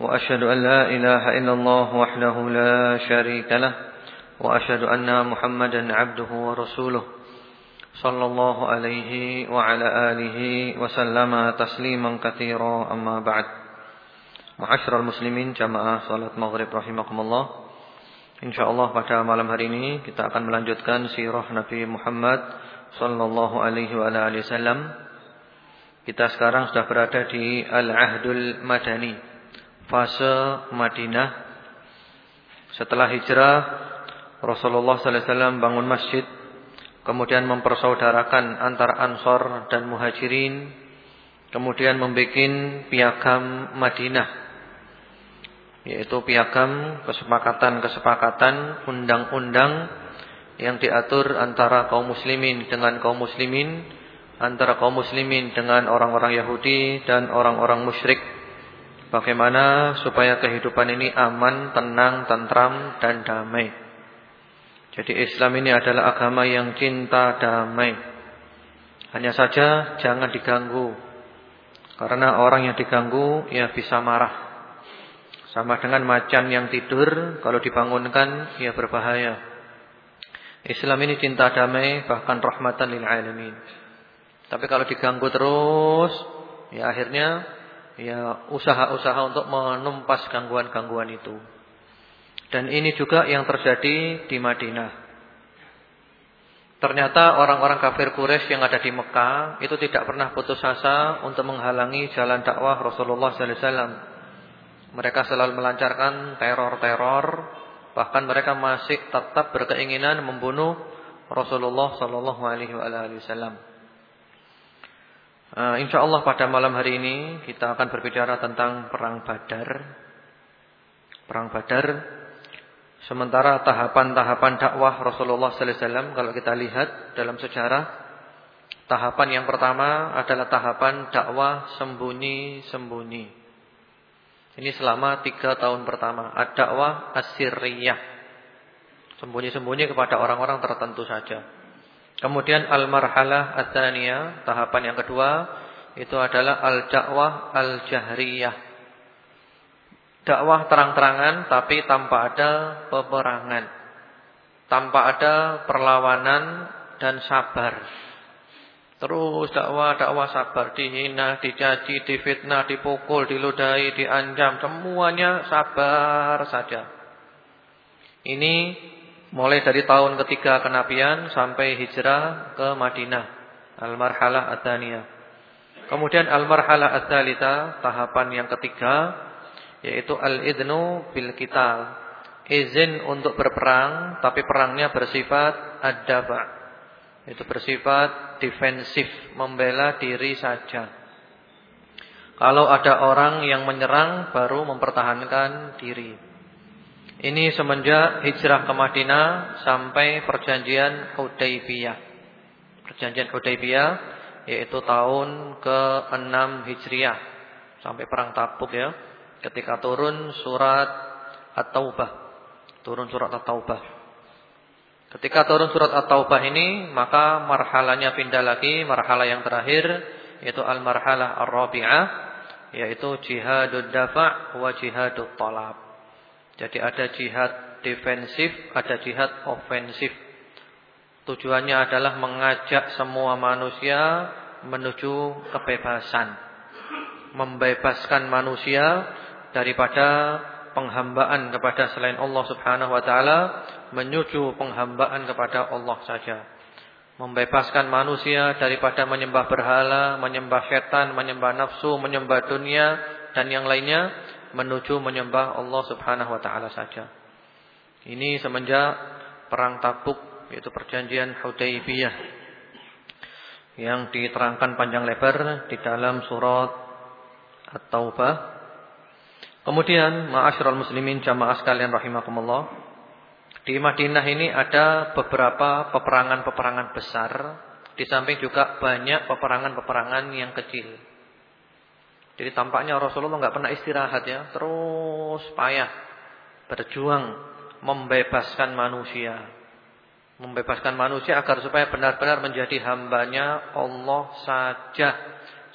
وأشهد أن لا إله إلا الله وحده لا شريك له وأشهد أن محمدا عبده ورسوله صلى الله عليه وعلى آله وسلم تسليما كثيرا أما بعد معاشر المسلمين جماعة صلاة مغرب رحمكم الله إن شاء الله pada malam hari ini kita akan melanjutkan sirah محمد صلى الله عليه وعلى آله wasallam Kita sekarang sudah berada di Al-Ahdul Madani fase Madinah. Setelah hijrah Rasulullah sallallahu alaihi wasallam bangun masjid kemudian mempersaudarakan antara Ansor dan Muhajirin kemudian membuat piagam Madinah yaitu piagam kesepakatan-kesepakatan undang-undang yang diatur antara kaum muslimin dengan kaum muslimin antara kaum muslimin dengan orang-orang Yahudi dan orang-orang musyrik Bagaimana supaya kehidupan ini aman, tenang, tentram dan damai. Jadi Islam ini adalah agama yang cinta damai. Hanya saja jangan diganggu. Karena orang yang diganggu ya bisa marah. Sama dengan macan yang tidur kalau dibangunkan ya berbahaya. Islam ini cinta damai bahkan rahmatan lil alamin. Tapi kalau diganggu terus ya akhirnya ya usaha-usaha untuk menumpas gangguan-gangguan itu. Dan ini juga yang terjadi di Madinah. Ternyata orang-orang kafir Quraisy yang ada di Mekah itu tidak pernah putus asa untuk menghalangi jalan dakwah Rasulullah sallallahu alaihi wasallam. Mereka selalu melancarkan teror-teror, bahkan mereka masih tetap berkeinginan membunuh Rasulullah sallallahu alaihi wasallam. Uh, Insya Allah pada malam hari ini kita akan berbicara tentang perang Badar. Perang Badar. Sementara tahapan-tahapan dakwah Rasulullah Sallallahu Alaihi Wasallam kalau kita lihat dalam sejarah, tahapan yang pertama adalah tahapan dakwah sembunyi-sembunyi. Ini selama tiga tahun pertama. Ad-dakwah asiriyah. Sembunyi-sembunyi kepada orang-orang tertentu saja. Kemudian al-marhalah ats-tsaniyah, tahapan yang kedua itu adalah al-dakwah al-jahriyah. Dakwah terang-terangan tapi tanpa ada peperangan. Tanpa ada perlawanan dan sabar. Terus dakwah, dakwah sabar, dihina, dicaci, difitnah, dipukul, diludahi, diancam, semuanya sabar saja. Ini mulai dari tahun ketiga kenabian sampai hijrah ke Madinah al-marhalah kemudian al-marhalah ats-tsalitsah tahapan yang ketiga yaitu al-idnu bil qital. Izin untuk berperang tapi perangnya bersifat ad-dafa itu bersifat defensif membela diri saja. Kalau ada orang yang menyerang baru mempertahankan diri ini semenjak hijrah ke Madinah sampai perjanjian Hudaybiyah. Perjanjian Hudaybiyah yaitu tahun ke-6 Hijriah sampai perang Tabuk ya. Ketika turun surat At-Taubah. Turun surat At-Taubah. Ketika turun surat At-Taubah ini maka marhalanya pindah lagi, marhalah yang terakhir yaitu al-marhalah ar-rabi'ah yaitu jihadud dafa' wa jihadut talab. Jadi ada jihad defensif, ada jihad ofensif. Tujuannya adalah mengajak semua manusia menuju kebebasan. Membebaskan manusia daripada penghambaan kepada selain Allah Subhanahu wa taala menuju penghambaan kepada Allah saja. Membebaskan manusia daripada menyembah berhala, menyembah setan, menyembah nafsu, menyembah dunia dan yang lainnya menuju menyembah Allah Subhanahu wa taala saja. Ini semenjak perang Tabuk yaitu perjanjian Hudaybiyah yang diterangkan panjang lebar di dalam surat At-Taubah. Kemudian ma'asyiral muslimin jamaah sekalian rahimakumullah. Di Madinah ini ada beberapa peperangan-peperangan besar, di samping juga banyak peperangan-peperangan yang kecil. Jadi tampaknya Rasulullah nggak pernah istirahat ya, terus payah berjuang membebaskan manusia. Membebaskan manusia agar supaya benar-benar menjadi hambanya Allah saja.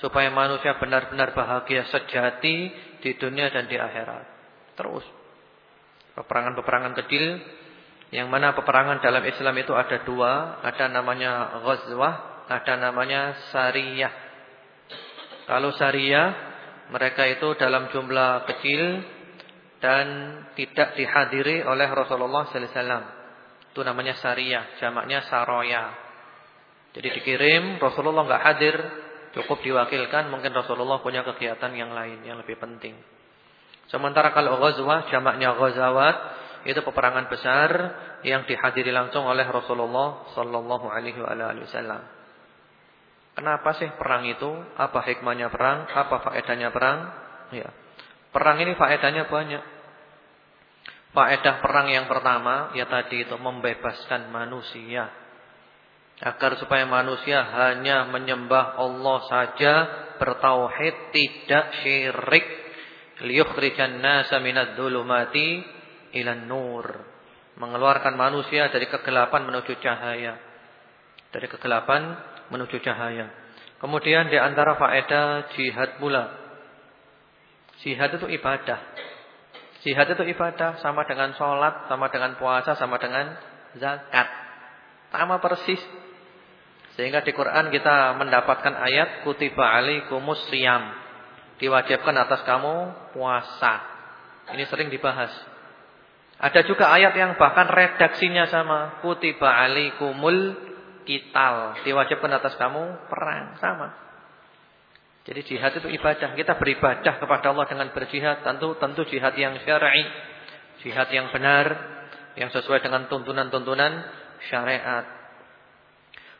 Supaya manusia benar-benar bahagia sejati di dunia dan di akhirat. Terus. Peperangan-peperangan kecil yang mana peperangan dalam Islam itu ada dua, ada namanya ghazwah, ada namanya sariyah. Kalau sariyah mereka itu dalam jumlah kecil dan tidak dihadiri oleh Rasulullah sallallahu alaihi wasallam. Itu namanya sariyah, jamaknya saroya. Jadi dikirim Rasulullah enggak hadir, cukup diwakilkan mungkin Rasulullah punya kegiatan yang lain yang lebih penting. Sementara kalau ghazwah jamaknya ghazawat itu peperangan besar yang dihadiri langsung oleh Rasulullah sallallahu alaihi wasallam. Kenapa sih perang itu? Apa hikmahnya perang? Apa faedahnya perang? Ya. Perang ini faedahnya banyak. Faedah perang yang pertama ya tadi itu membebaskan manusia agar supaya manusia hanya menyembah Allah saja, bertauhid, tidak syirik. Liyukhrijan nasa minadz dhulumati ilan nur. Mengeluarkan manusia dari kegelapan menuju cahaya. Dari kegelapan menuju cahaya. Kemudian di antara faedah jihad pula. Jihad itu ibadah. Jihad itu ibadah sama dengan sholat, sama dengan puasa, sama dengan zakat. Sama persis. Sehingga di Quran kita mendapatkan ayat kutiba alaikumus siyam. Diwajibkan atas kamu puasa. Ini sering dibahas. Ada juga ayat yang bahkan redaksinya sama. Kutiba alikumul kital. Diwajibkan atas kamu perang. Sama. Jadi jihad itu ibadah. Kita beribadah kepada Allah dengan berjihad. Tentu tentu jihad yang syar'i. Jihad yang benar. Yang sesuai dengan tuntunan-tuntunan syariat.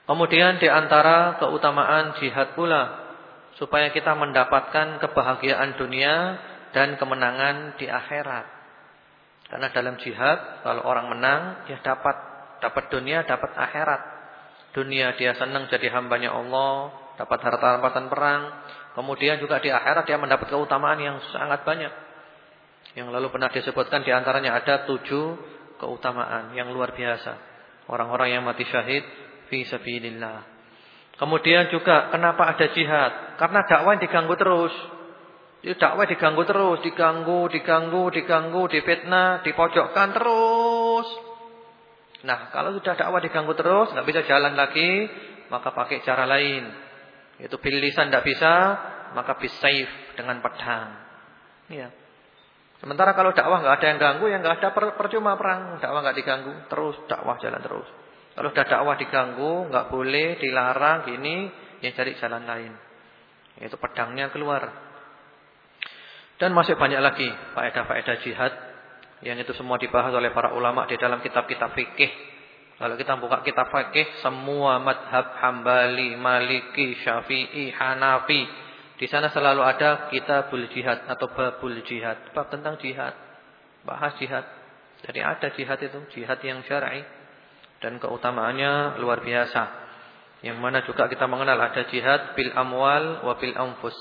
Kemudian di antara keutamaan jihad pula. Supaya kita mendapatkan kebahagiaan dunia dan kemenangan di akhirat. Karena dalam jihad kalau orang menang ya dapat dapat dunia, dapat akhirat. Dunia dia senang jadi hambanya Allah, dapat harta rampasan perang. Kemudian juga di akhirat dia mendapat keutamaan yang sangat banyak. Yang lalu pernah disebutkan di antaranya ada tujuh keutamaan yang luar biasa. Orang-orang yang mati syahid fi sabilillah. Kemudian juga kenapa ada jihad? Karena dakwah diganggu terus. Itu dakwah diganggu terus, diganggu, diganggu, diganggu, dipitnah, dipojokkan terus. Nah, kalau sudah dakwah diganggu terus, nggak bisa jalan lagi, maka pakai cara lain. Itu bilisan tidak bisa, maka bisaif dengan pedang. Ya. Sementara kalau dakwah nggak ada yang ganggu, yang nggak ada per, percuma perang, dakwah nggak diganggu, terus dakwah jalan terus. Kalau sudah dakwah diganggu, nggak boleh, dilarang, gini, ya cari jalan lain. Itu pedangnya keluar. Dan masih banyak lagi faedah-faedah jihad yang itu semua dibahas oleh para ulama di dalam kitab-kitab fikih. Kalau kita buka kitab fikih, semua madhab Hambali, Maliki, Syafi'i, Hanafi, di sana selalu ada kitabul jihad atau babul jihad, bab tentang jihad, bahas jihad. Jadi ada jihad itu, jihad yang syar'i dan keutamaannya luar biasa. Yang mana juga kita mengenal ada jihad bil amwal wa bil anfus.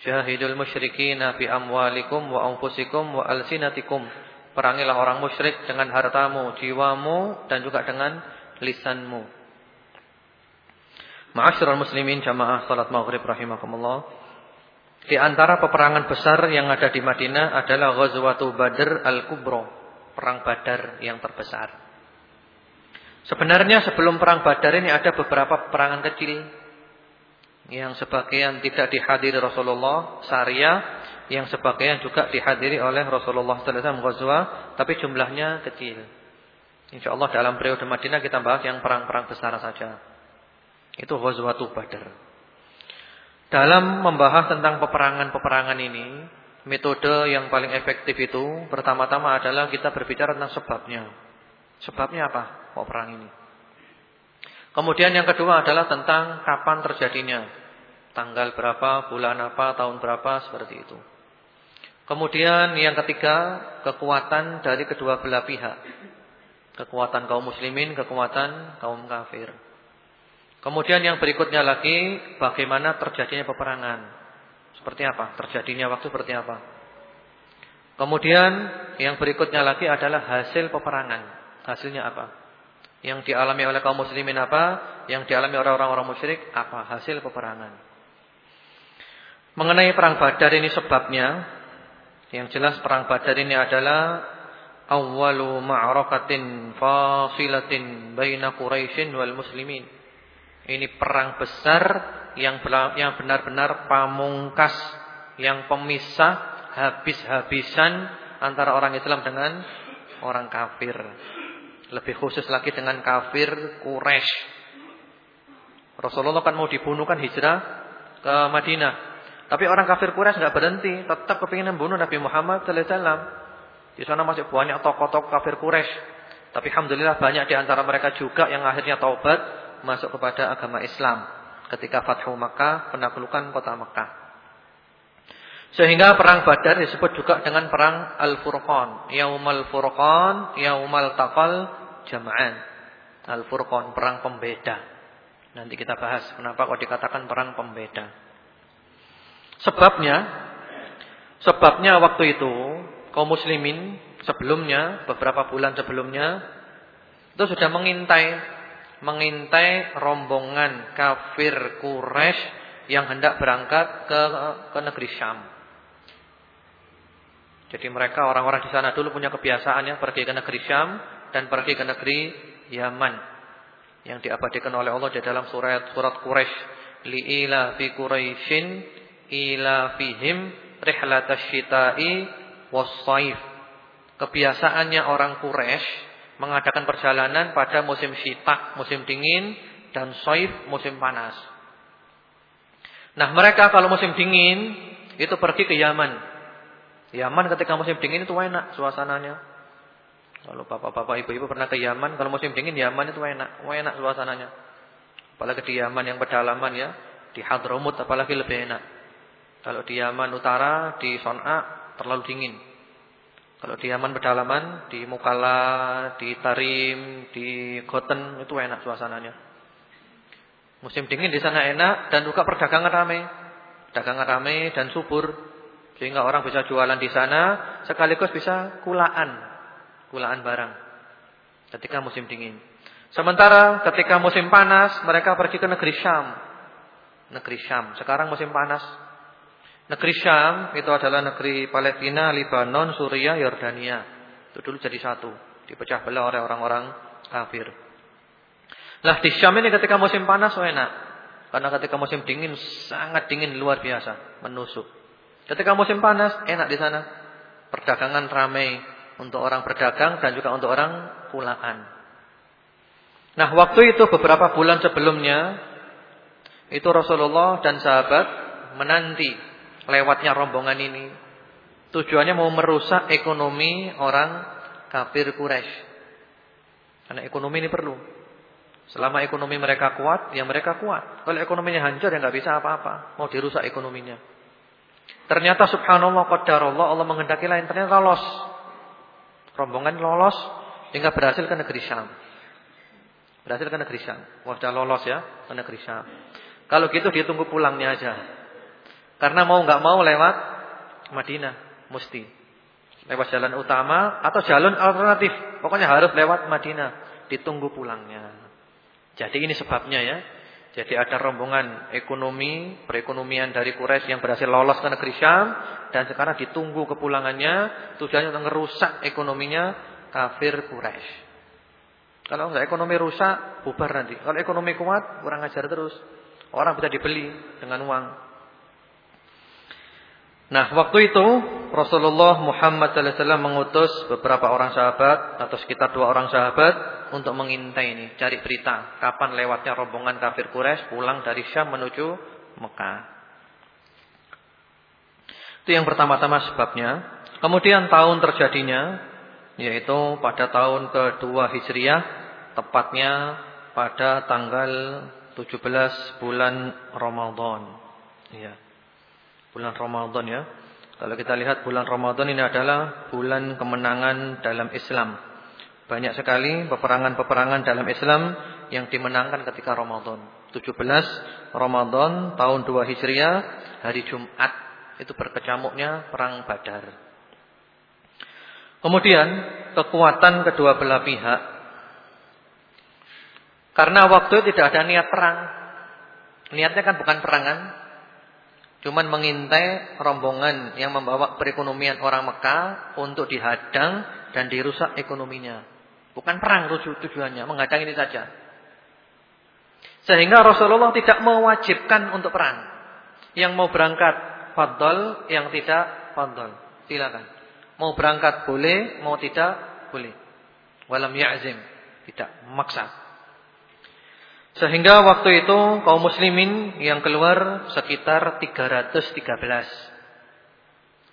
Syahidul musyrikina fi amwalikum wa anfusikum wa alsinatikum. Perangilah orang musyrik dengan hartamu, jiwamu dan juga dengan lisanmu. Ma'asyiral muslimin jamaah salat maghrib rahimakumullah. Di antara peperangan besar yang ada di Madinah adalah Ghazwatu Badr Al-Kubra, perang Badar yang terbesar. Sebenarnya sebelum perang Badar ini ada beberapa peperangan kecil yang sebagian tidak dihadiri Rasulullah syariah yang sebagian juga dihadiri oleh Rasulullah sallallahu alaihi wasallam tapi jumlahnya kecil. Insyaallah dalam periode Madinah kita bahas yang perang-perang besar saja. Itu Ghazwatul Badar. Dalam membahas tentang peperangan-peperangan ini, metode yang paling efektif itu pertama-tama adalah kita berbicara tentang sebabnya. Sebabnya apa? Peperangan ini. Kemudian yang kedua adalah tentang kapan terjadinya. Tanggal berapa, bulan apa, tahun berapa, seperti itu. Kemudian yang ketiga, kekuatan dari kedua belah pihak. Kekuatan kaum muslimin, kekuatan kaum kafir. Kemudian yang berikutnya lagi bagaimana terjadinya peperangan. Seperti apa? Terjadinya waktu seperti apa? Kemudian yang berikutnya lagi adalah hasil peperangan. Hasilnya apa? Yang dialami oleh kaum muslimin apa? Yang dialami oleh orang-orang musyrik apa? Hasil peperangan. Mengenai perang Badar ini sebabnya, yang jelas perang Badar ini adalah awwalu ma'rakatin fasilatin baina Quraisyin wal muslimin. Ini perang besar yang benar-benar pamungkas, yang pemisah habis-habisan antara orang Islam dengan orang kafir. Lebih khusus lagi dengan kafir Quraisy. Rasulullah kan mau dibunuh kan hijrah ke Madinah. Tapi orang kafir Quraisy nggak berhenti, tetap kepingin membunuh Nabi Muhammad sallallahu alaihi wasallam. Di sana masih banyak tokoh-tokoh kafir Quraisy. Tapi alhamdulillah banyak di antara mereka juga yang akhirnya taubat masuk kepada agama Islam ketika Fathu Makkah, penaklukan kota Makkah. Sehingga perang Badar disebut juga dengan perang Al-Furqan, Yaumal Furqan, Yaumal Taqal Jama'an. Al-Furqan, perang pembeda. Nanti kita bahas kenapa kok dikatakan perang pembeda. Sebabnya sebabnya waktu itu kaum muslimin sebelumnya, beberapa bulan sebelumnya itu sudah mengintai mengintai rombongan kafir Quraisy yang hendak berangkat ke ke negeri Syam. Jadi mereka orang-orang di sana dulu punya kebiasaan ya pergi ke negeri Syam dan pergi ke negeri Yaman yang diabadikan oleh Allah di dalam surat surat Quraisy liila fi Quraisyin ila fihim rihlatash syita'i wasaif. Kebiasaannya orang Quraisy mengadakan perjalanan pada musim syita, musim dingin dan saif, musim panas. Nah, mereka kalau musim dingin itu pergi ke Yaman. Yaman ketika musim dingin itu enak suasananya. Kalau bapak-bapak, ibu-ibu pernah ke Yaman, kalau musim dingin Yaman itu enak, enak suasananya. Apalagi di Yaman yang pedalaman ya, di Hadramut apalagi lebih enak. Kalau di Yaman utara, di Son'a terlalu dingin. Kalau di Yaman pedalaman, di Mukalla, di Tarim, di Goten itu enak suasananya. Musim dingin di sana enak dan juga perdagangan ramai. Perdagangan ramai dan subur sehingga orang bisa jualan di sana sekaligus bisa kulaan, kulaan barang ketika musim dingin. Sementara ketika musim panas mereka pergi ke negeri Syam. Negeri Syam. Sekarang musim panas Negeri Syam itu adalah negeri Palestina, Lebanon, Suriah, Yordania. Itu dulu jadi satu, dipecah belah oleh orang-orang kafir. Nah, di Syam ini ketika musim panas oh enak. Karena ketika musim dingin sangat dingin luar biasa, menusuk. Ketika musim panas enak di sana. Perdagangan ramai untuk orang berdagang dan juga untuk orang pulaan. Nah, waktu itu beberapa bulan sebelumnya itu Rasulullah dan sahabat menanti lewatnya rombongan ini. Tujuannya mau merusak ekonomi orang kafir Quraisy. Karena ekonomi ini perlu. Selama ekonomi mereka kuat, ya mereka kuat. Kalau ekonominya hancur, ya nggak bisa apa-apa. Mau dirusak ekonominya. Ternyata subhanallah qadarullah Allah menghendaki lain. Ternyata lolos. Rombongan lolos hingga berhasil ke negeri Syam. Berhasil ke negeri Syam. Wah, lolos ya ke negeri Syam. Kalau gitu dia tunggu pulangnya aja. Karena mau nggak mau lewat Madinah, mesti. Lewat jalan utama atau jalan alternatif. Pokoknya harus lewat Madinah, ditunggu pulangnya. Jadi ini sebabnya ya. Jadi ada rombongan ekonomi, perekonomian dari Quraisy yang berhasil lolos ke negeri Syam dan sekarang ditunggu kepulangannya, tujuannya untuk merusak ekonominya kafir Quraisy. Kalau enggak ekonomi rusak, bubar nanti. Kalau ekonomi kuat, kurang ajar terus. Orang bisa dibeli dengan uang. Nah, waktu itu Rasulullah Muhammad SAW mengutus beberapa orang sahabat atau sekitar dua orang sahabat untuk mengintai ini, cari berita kapan lewatnya rombongan kafir Quraisy pulang dari Syam menuju Mekah. Itu yang pertama-tama sebabnya. Kemudian tahun terjadinya yaitu pada tahun kedua Hijriah, tepatnya pada tanggal 17 bulan Ramadan. Ya bulan Ramadan ya. Kalau kita lihat bulan Ramadan ini adalah bulan kemenangan dalam Islam. Banyak sekali peperangan-peperangan dalam Islam yang dimenangkan ketika Ramadan. 17 Ramadan tahun 2 Hijriah, hari Jumat itu berkecamuknya perang Badar. Kemudian kekuatan kedua belah pihak karena waktu itu tidak ada niat perang. Niatnya kan bukan perangan. Cuman mengintai rombongan yang membawa perekonomian orang Mekah untuk dihadang dan dirusak ekonominya. Bukan perang tujuannya, menghadang ini saja. Sehingga Rasulullah tidak mewajibkan untuk perang. Yang mau berangkat fadl, yang tidak fadl. Silakan. Mau berangkat boleh, mau tidak boleh. Walam ya'zim, tidak memaksa. Sehingga waktu itu kaum muslimin yang keluar sekitar 313.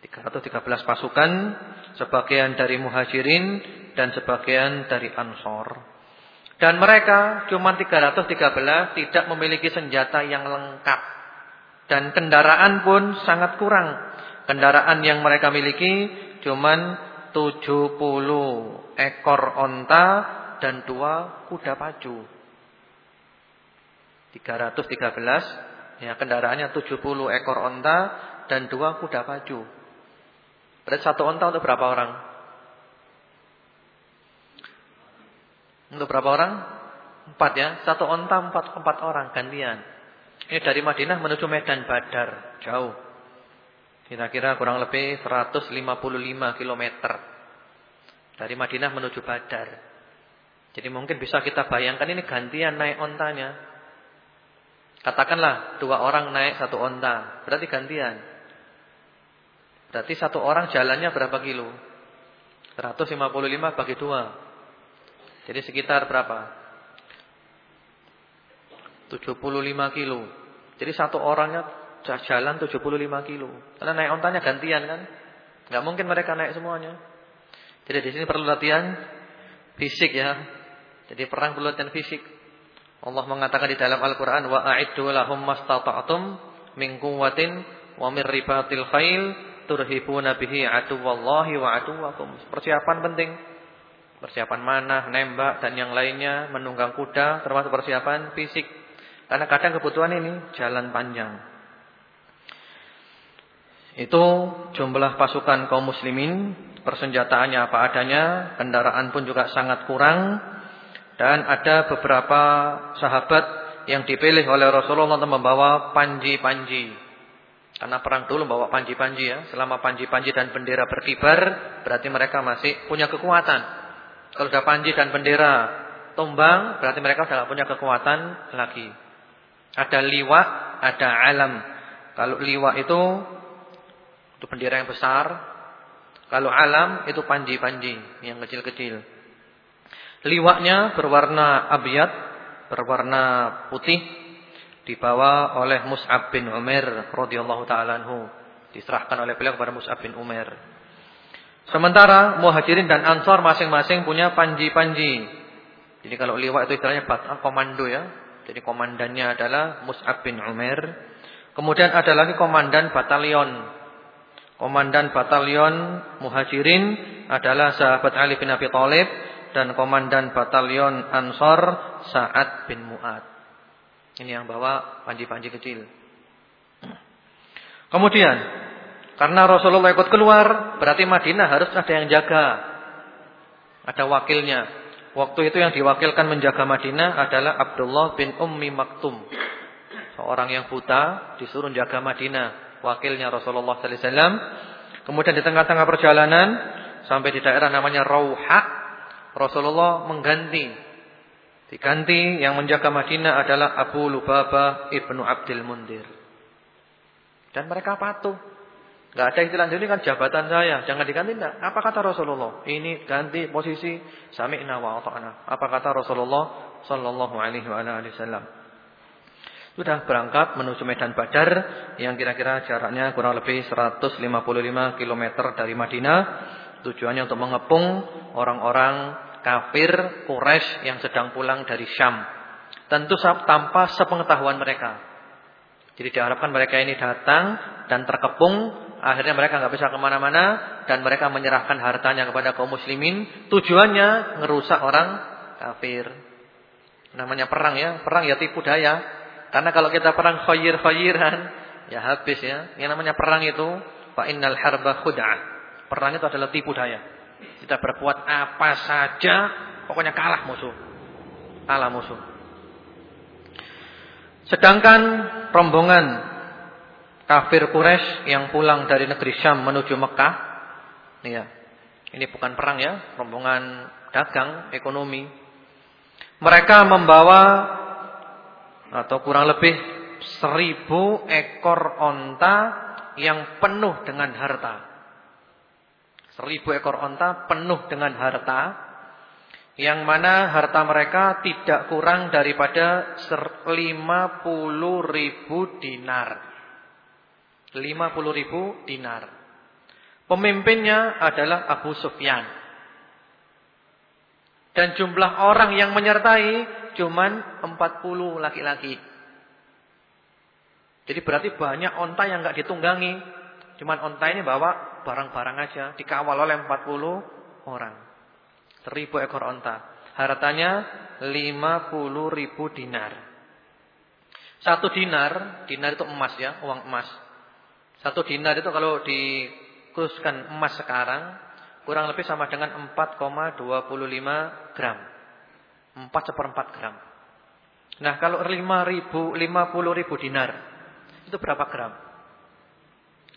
313 pasukan, sebagian dari muhajirin dan sebagian dari ansor. Dan mereka cuma 313 tidak memiliki senjata yang lengkap. Dan kendaraan pun sangat kurang. Kendaraan yang mereka miliki cuma 70 ekor onta dan dua kuda pacu. 313 ya kendaraannya 70 ekor onta dan dua kuda pacu. Berarti satu onta untuk berapa orang? Untuk berapa orang? Empat ya. Satu onta empat, empat orang gantian. Ini dari Madinah menuju Medan Badar. Jauh. Kira-kira kurang lebih 155 km. Dari Madinah menuju Badar. Jadi mungkin bisa kita bayangkan ini gantian naik ontanya. Katakanlah dua orang naik satu onta, berarti gantian. Berarti satu orang jalannya berapa kilo? 155 bagi dua. Jadi sekitar berapa? 75 kilo. Jadi satu orangnya jalan 75 kilo. Karena naik ontanya gantian kan? Gak mungkin mereka naik semuanya. Jadi di sini perlu latihan fisik ya. Jadi perang perlu latihan fisik. Allah mengatakan di dalam Al-Qur'an wa a'iddu lahum mastata'tum min quwwatin wa min ribatil khail turhibuna bihi aduwallahi wa aduwakum. Persiapan penting. Persiapan mana, nembak dan yang lainnya, menunggang kuda termasuk persiapan fisik. Karena kadang kebutuhan ini jalan panjang. Itu jumlah pasukan kaum muslimin, persenjataannya apa adanya, kendaraan pun juga sangat kurang. Dan ada beberapa sahabat yang dipilih oleh Rasulullah untuk membawa panji-panji. Karena perang dulu membawa panji-panji ya. Selama panji-panji dan bendera berkibar, berarti mereka masih punya kekuatan. Kalau sudah panji dan bendera tumbang, berarti mereka sudah punya kekuatan lagi. Ada liwa, ada alam. Kalau liwa itu itu bendera yang besar. Kalau alam itu panji-panji yang kecil-kecil. Liwaknya berwarna abiyat, berwarna putih, dibawa oleh Mus'ab bin Umar radhiyallahu taala. Diserahkan oleh beliau kepada Mus'ab bin Umar. Sementara Muhajirin dan Ansar masing-masing punya panji-panji. Jadi kalau liwak itu istilahnya batang komando ya. Jadi komandannya adalah Mus'ab bin Umar. Kemudian ada lagi komandan batalion. Komandan batalion Muhajirin adalah sahabat Ali bin Abi Thalib dan komandan batalion Ansor Sa'ad bin Mu'ad. Ini yang bawa panji-panji kecil. Kemudian, karena Rasulullah ikut keluar, berarti Madinah harus ada yang jaga. Ada wakilnya. Waktu itu yang diwakilkan menjaga Madinah adalah Abdullah bin Ummi Maktum. Seorang yang buta disuruh jaga Madinah. Wakilnya Rasulullah wasallam. Kemudian di tengah-tengah perjalanan sampai di daerah namanya Rauha Rasulullah mengganti. Diganti yang menjaga Madinah adalah Abu Lubabah ibnu Abdul Mundir. Dan mereka patuh. Gak ada istilah ini kan jabatan saya, jangan diganti enggak. Apa kata Rasulullah? Ini ganti posisi sami'na wa ata'na. Apa kata Rasulullah sallallahu alaihi wasallam? Sudah berangkat menuju Medan Badar yang kira-kira jaraknya kurang lebih 155 km dari Madinah. Tujuannya untuk mengepung orang-orang kafir Quraisy yang sedang pulang dari Syam. Tentu tanpa sepengetahuan mereka. Jadi diharapkan mereka ini datang dan terkepung akhirnya mereka nggak bisa ke mana-mana dan mereka menyerahkan hartanya kepada kaum muslimin. Tujuannya ngerusak orang kafir. Namanya perang ya, perang ya tipu daya. Karena kalau kita perang khayir-khayiran, ya habis ya. Yang namanya perang itu fa harba khud'ah. Perang itu adalah tipu daya. Kita berbuat apa saja, pokoknya kalah musuh. Kalah musuh. Sedangkan rombongan kafir Quraisy yang pulang dari negeri Syam menuju Mekah, ya. Ini bukan perang ya, rombongan dagang, ekonomi. Mereka membawa atau kurang lebih seribu ekor onta yang penuh dengan harta. Seribu ekor onta penuh dengan harta. Yang mana harta mereka tidak kurang daripada lima puluh ribu dinar. Lima puluh ribu dinar. Pemimpinnya adalah Abu Sufyan. Dan jumlah orang yang menyertai cuman 40 laki-laki. Jadi berarti banyak onta yang nggak ditunggangi. Cuman onta ini bawa barang-barang aja. Dikawal oleh 40 orang. 1000 ekor onta. Hartanya 50 ribu dinar. Satu dinar, dinar itu emas ya, uang emas. Satu dinar itu kalau dikuruskan emas sekarang kurang lebih sama dengan 4,25 gram. 4 seperempat gram. Nah kalau 5 ribu, 50 ribu dinar. Itu berapa gram?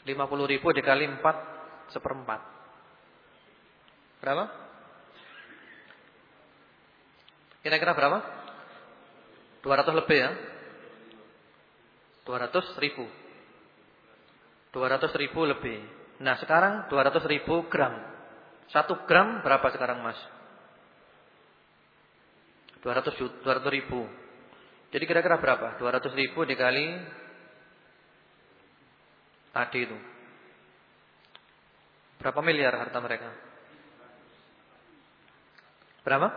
50 ribu dikali 4 seperempat. Berapa? Kira-kira berapa? 200 lebih ya. 200 ribu. 200 ribu lebih. Nah sekarang 200 ribu gram. Satu gram berapa sekarang mas? 200, 200 ribu. Jadi kira-kira berapa? 200 ribu dikali tadi itu. Berapa miliar harta mereka? Berapa?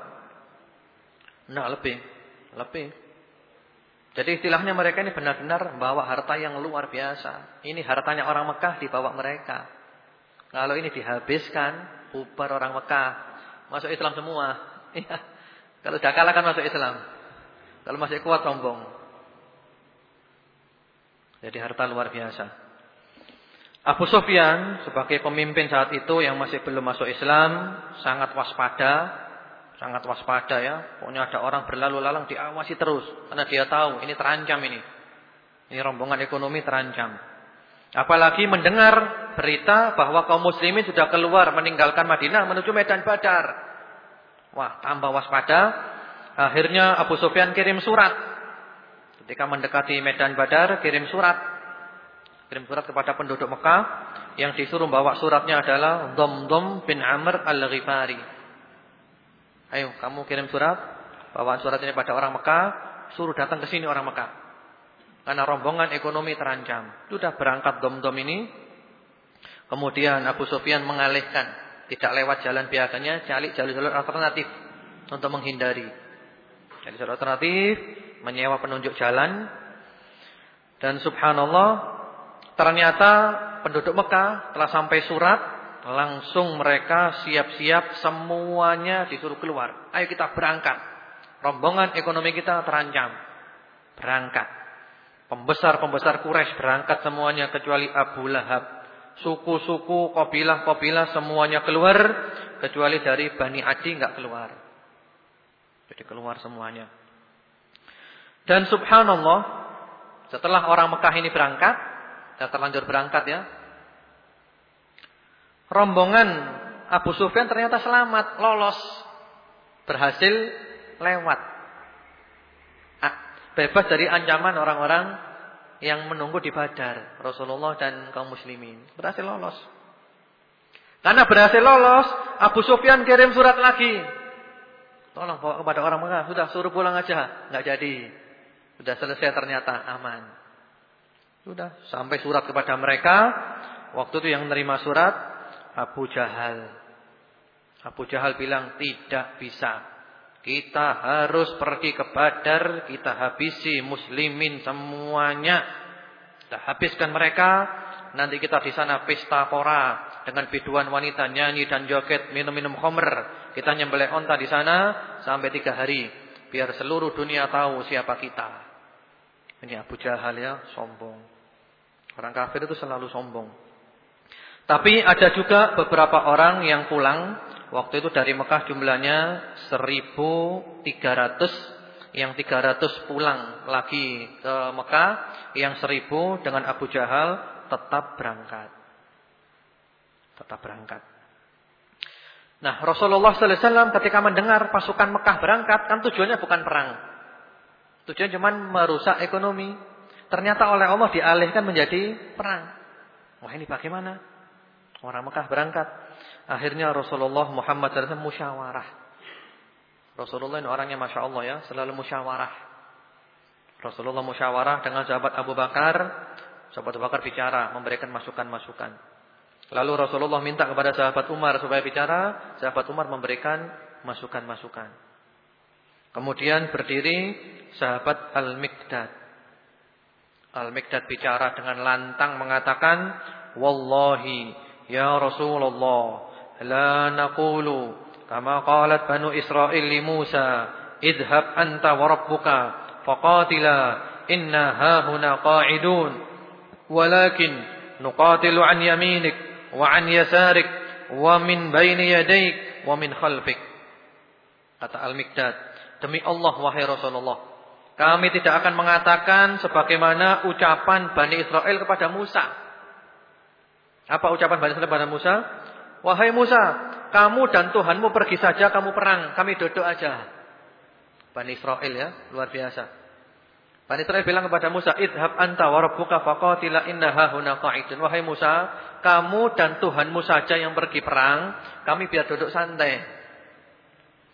Nah lebih. Lebih. Jadi istilahnya mereka ini benar-benar bawa harta yang luar biasa. Ini hartanya orang Mekah dibawa mereka. Kalau ini dihabiskan, bubar orang Mekah, masuk Islam semua. Iya. Kalau sudah kalah kan masuk Islam. Kalau masih kuat sombong. Jadi harta luar biasa. Abu Sufyan sebagai pemimpin saat itu yang masih belum masuk Islam sangat waspada, sangat waspada ya. Pokoknya ada orang berlalu lalang diawasi terus karena dia tahu ini terancam ini. Ini rombongan ekonomi terancam. Apalagi mendengar berita bahwa kaum muslimin sudah keluar meninggalkan Madinah menuju Medan Badar. Wah, tambah waspada. Akhirnya Abu Sufyan kirim surat. Ketika mendekati Medan Badar, kirim surat. Kirim surat kepada penduduk Mekah. Yang disuruh bawa suratnya adalah Dom bin Amr al-Ghifari. Ayo, kamu kirim surat. Bawa surat ini pada orang Mekah. Suruh datang ke sini orang Mekah. Karena rombongan ekonomi terancam. Sudah berangkat dom-dom ini. Kemudian Abu Sufyan mengalihkan. Tidak lewat jalan biasanya. Cari jalur-jalur alternatif. Untuk menghindari. Jadi jalur alternatif. Menyewa penunjuk jalan. Dan subhanallah. Ternyata penduduk Mekah telah sampai surat. Langsung mereka siap-siap semuanya disuruh keluar. Ayo kita berangkat. Rombongan ekonomi kita terancam. Berangkat. Pembesar-pembesar Quraisy berangkat semuanya kecuali Abu Lahab. Suku-suku, kabilah-kabilah semuanya keluar kecuali dari Bani Adi enggak keluar. Jadi keluar semuanya. Dan subhanallah, setelah orang Mekah ini berangkat, sudah terlanjur berangkat ya. Rombongan Abu Sufyan ternyata selamat, lolos. Berhasil lewat bebas dari ancaman orang-orang yang menunggu di Badar, Rasulullah dan kaum muslimin. Berhasil lolos. Karena berhasil lolos, Abu Sufyan kirim surat lagi. Tolong bawa kepada orang Mekah, sudah suruh pulang aja, nggak jadi. Sudah selesai ternyata aman. Sudah sampai surat kepada mereka. Waktu itu yang menerima surat Abu Jahal. Abu Jahal bilang tidak bisa. Kita harus pergi ke Badar, kita habisi muslimin semuanya. Kita habiskan mereka, nanti kita di sana pesta pora dengan biduan wanita nyanyi dan joget, minum-minum khamr. Kita nyembelih onta di sana sampai tiga hari biar seluruh dunia tahu siapa kita. Ini Abu Jahal ya, sombong. Orang kafir itu selalu sombong. Tapi ada juga beberapa orang yang pulang waktu itu dari Mekah jumlahnya 1300 yang 300 pulang lagi ke Mekah, yang 1000 dengan Abu Jahal tetap berangkat. Tetap berangkat. Nah, Rasulullah wasallam ketika mendengar pasukan Mekah berangkat, kan tujuannya bukan perang. Tujuannya cuma merusak ekonomi. Ternyata oleh Allah dialihkan menjadi perang. Wah, ini bagaimana? Orang Mekah berangkat. Akhirnya Rasulullah Muhammad SAW musyawarah. Rasulullah ini orangnya Masya Allah ya, selalu musyawarah. Rasulullah musyawarah dengan sahabat Abu Bakar. Sahabat Abu Bakar bicara, memberikan masukan-masukan. Lalu Rasulullah minta kepada sahabat Umar supaya bicara. Sahabat Umar memberikan masukan-masukan. Kemudian berdiri sahabat Al-Mikdad. Al-Mikdad bicara dengan lantang mengatakan, "Wallahi ya Rasulullah, la naqulu kama qalat Banu Israil li Musa, idhab anta wa rabbuka faqatila inna hahuna qa'idun, walakin nuqatilu an yaminik wa an yasarik wa min baini yadayk wa min khalfik." Kata Al-Mikdad, "Demi Allah wahai Rasulullah, kami tidak akan mengatakan sebagaimana ucapan Bani Israel kepada Musa apa ucapan Bani Israel kepada Musa wahai Musa kamu dan Tuhanmu pergi saja, kamu perang. Kami duduk aja. Bani Israel ya, luar biasa. Bani Israel bilang kepada Musa, "Idhab anta wa rabbuka faqatila inna hahuna qa'idun." Wahai Musa, kamu dan Tuhanmu saja yang pergi perang, kami biar duduk santai.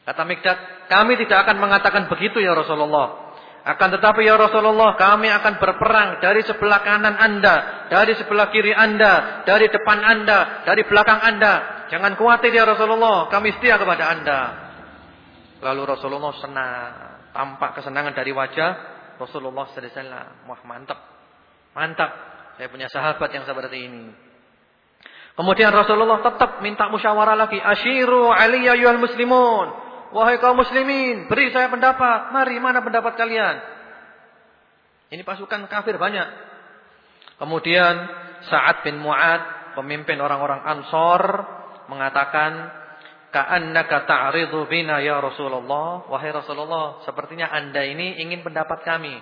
Kata Mikdad, "Kami tidak akan mengatakan begitu ya Rasulullah." Akan tetapi ya Rasulullah kami akan berperang dari sebelah kanan anda, dari sebelah kiri anda, dari depan anda, dari belakang anda. Jangan khawatir ya Rasulullah, kami setia kepada anda. Lalu Rasulullah senang, tampak kesenangan dari wajah Rasulullah sallallahu alaihi. Wah, mantap. Mantap. Saya punya sahabat yang seperti ini. Kemudian Rasulullah tetap minta musyawarah lagi. Ashiru aliyya muslimun. Wahai kaum muslimin, beri saya pendapat. Mari, mana pendapat kalian? Ini pasukan kafir banyak. Kemudian Sa'ad bin Mu'ad, pemimpin orang-orang Ansor, mengatakan ka'annaka ta'ridu bina ya Rasulullah wahai Rasulullah sepertinya Anda ini ingin pendapat kami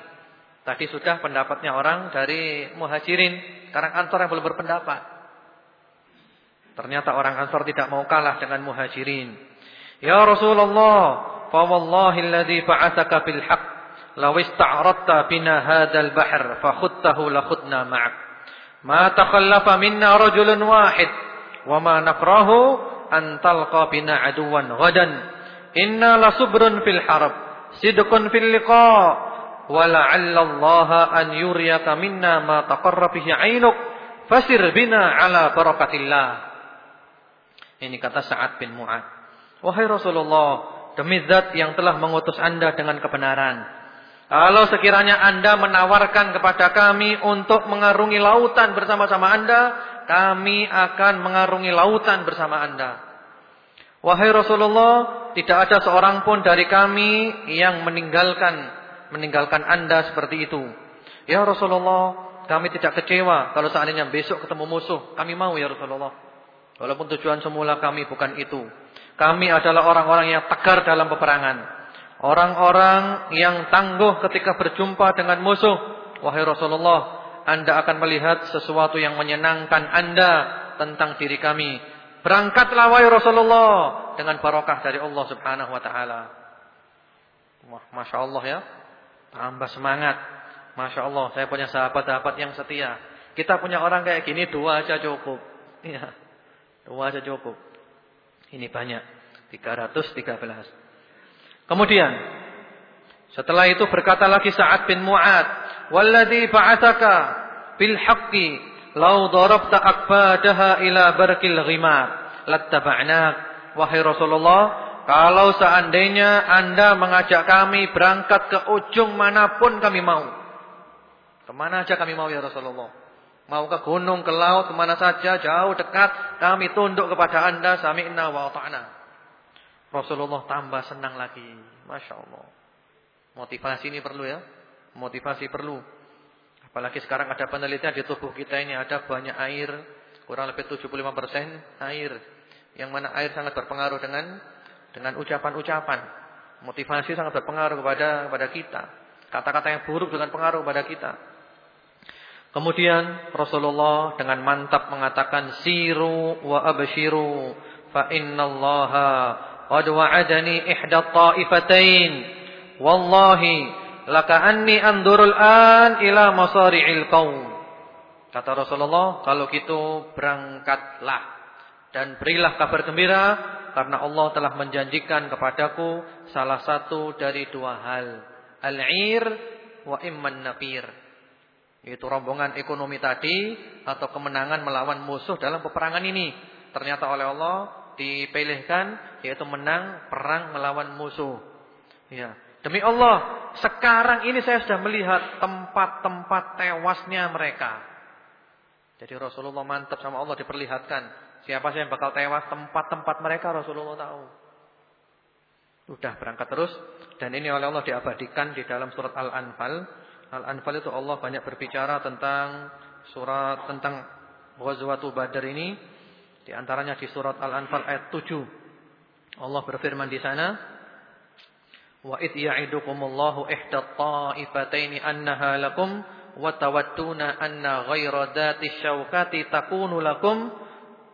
tadi sudah pendapatnya orang dari muhajirin sekarang Ansor yang belum berpendapat ternyata orang Ansor tidak mau kalah dengan muhajirin ya Rasulullah fa wallahi alladhi ba'atsaka bil haqq law ista'radta bina hadzal bahr fa khuttahu la khudna ma'ak ma takhallafa minna rajulun wahid Wa ma nakrahu an talqa bina aduwan ghadan. Inna lasubrun fil harb, sidqun fil liqa. Wa la'alla Allah an yuriyaka minna ma taqarra bihi 'ainuk. Fasir bina ala barakatillah. Ini kata Sa'ad bin Mu'ad. Wahai Rasulullah, demi zat yang telah mengutus Anda dengan kebenaran. Kalau sekiranya Anda menawarkan kepada kami untuk mengarungi lautan bersama-sama Anda, kami akan mengarungi lautan bersama anda. Wahai Rasulullah, tidak ada seorang pun dari kami yang meninggalkan meninggalkan anda seperti itu. Ya Rasulullah, kami tidak kecewa kalau seandainya besok ketemu musuh. Kami mau ya Rasulullah. Walaupun tujuan semula kami bukan itu. Kami adalah orang-orang yang tegar dalam peperangan. Orang-orang yang tangguh ketika berjumpa dengan musuh. Wahai Rasulullah, anda akan melihat sesuatu yang menyenangkan Anda tentang diri kami. Berangkatlah wahai Rasulullah dengan barokah dari Allah Subhanahu wa taala. Wah, Masya Allah ya. Tambah semangat. Masya Allah, saya punya sahabat-sahabat yang setia. Kita punya orang kayak gini dua aja cukup. Iya. Dua aja cukup. Ini banyak. 313. Kemudian. Setelah itu berkata lagi Sa'ad bin Mu'ad. Walladhi ba'ataka bilhaqi. Lau darabta akbadaha ila barkil ghimar. Lattaba'nak. Wahai Rasulullah. Kalau seandainya anda mengajak kami berangkat ke ujung mana pun kami mau. Ke mana aja kami mau ya Rasulullah. Mau ke gunung, ke laut, ke mana saja, jauh, dekat. Kami tunduk kepada anda. Sami'na wa ta'na. Rasulullah tambah senang lagi. Masya Allah. Motivasi ini perlu ya. Motivasi perlu. Apalagi sekarang ada penelitian di tubuh kita ini. Ada banyak air. Kurang lebih 75% air. Yang mana air sangat berpengaruh dengan dengan ucapan-ucapan. Motivasi sangat berpengaruh kepada kepada kita. Kata-kata yang buruk dengan pengaruh kepada kita. Kemudian Rasulullah dengan mantap mengatakan siru wa abshiru fa innallaha qad wa'adani ihda ta'ifatain wallahi lakaanni andurul an ila masari'il qaum. Kata Rasulullah kalau gitu berangkatlah dan berilah kabar gembira karena Allah telah menjanjikan kepadaku salah satu dari dua hal al-ir wa imman nafir yaitu rombongan ekonomi tadi atau kemenangan melawan musuh dalam peperangan ini. Ternyata oleh Allah dipilihkan yaitu menang perang melawan musuh. Ya. Demi Allah, sekarang ini saya sudah melihat tempat-tempat tewasnya mereka. Jadi Rasulullah mantap sama Allah diperlihatkan siapa sih yang bakal tewas tempat-tempat mereka Rasulullah tahu. Sudah berangkat terus dan ini oleh Allah diabadikan di dalam surat Al-Anfal Al-Anfal itu Allah banyak berbicara tentang surat tentang Ghazwatul Badar ini. Di antaranya di surat Al-Anfal ayat 7. Allah berfirman di sana, "Wa id ya'idukumullahu ihda ta'ifataini annaha lakum wa tawattuna anna ghaira dhati syaukati takunu lakum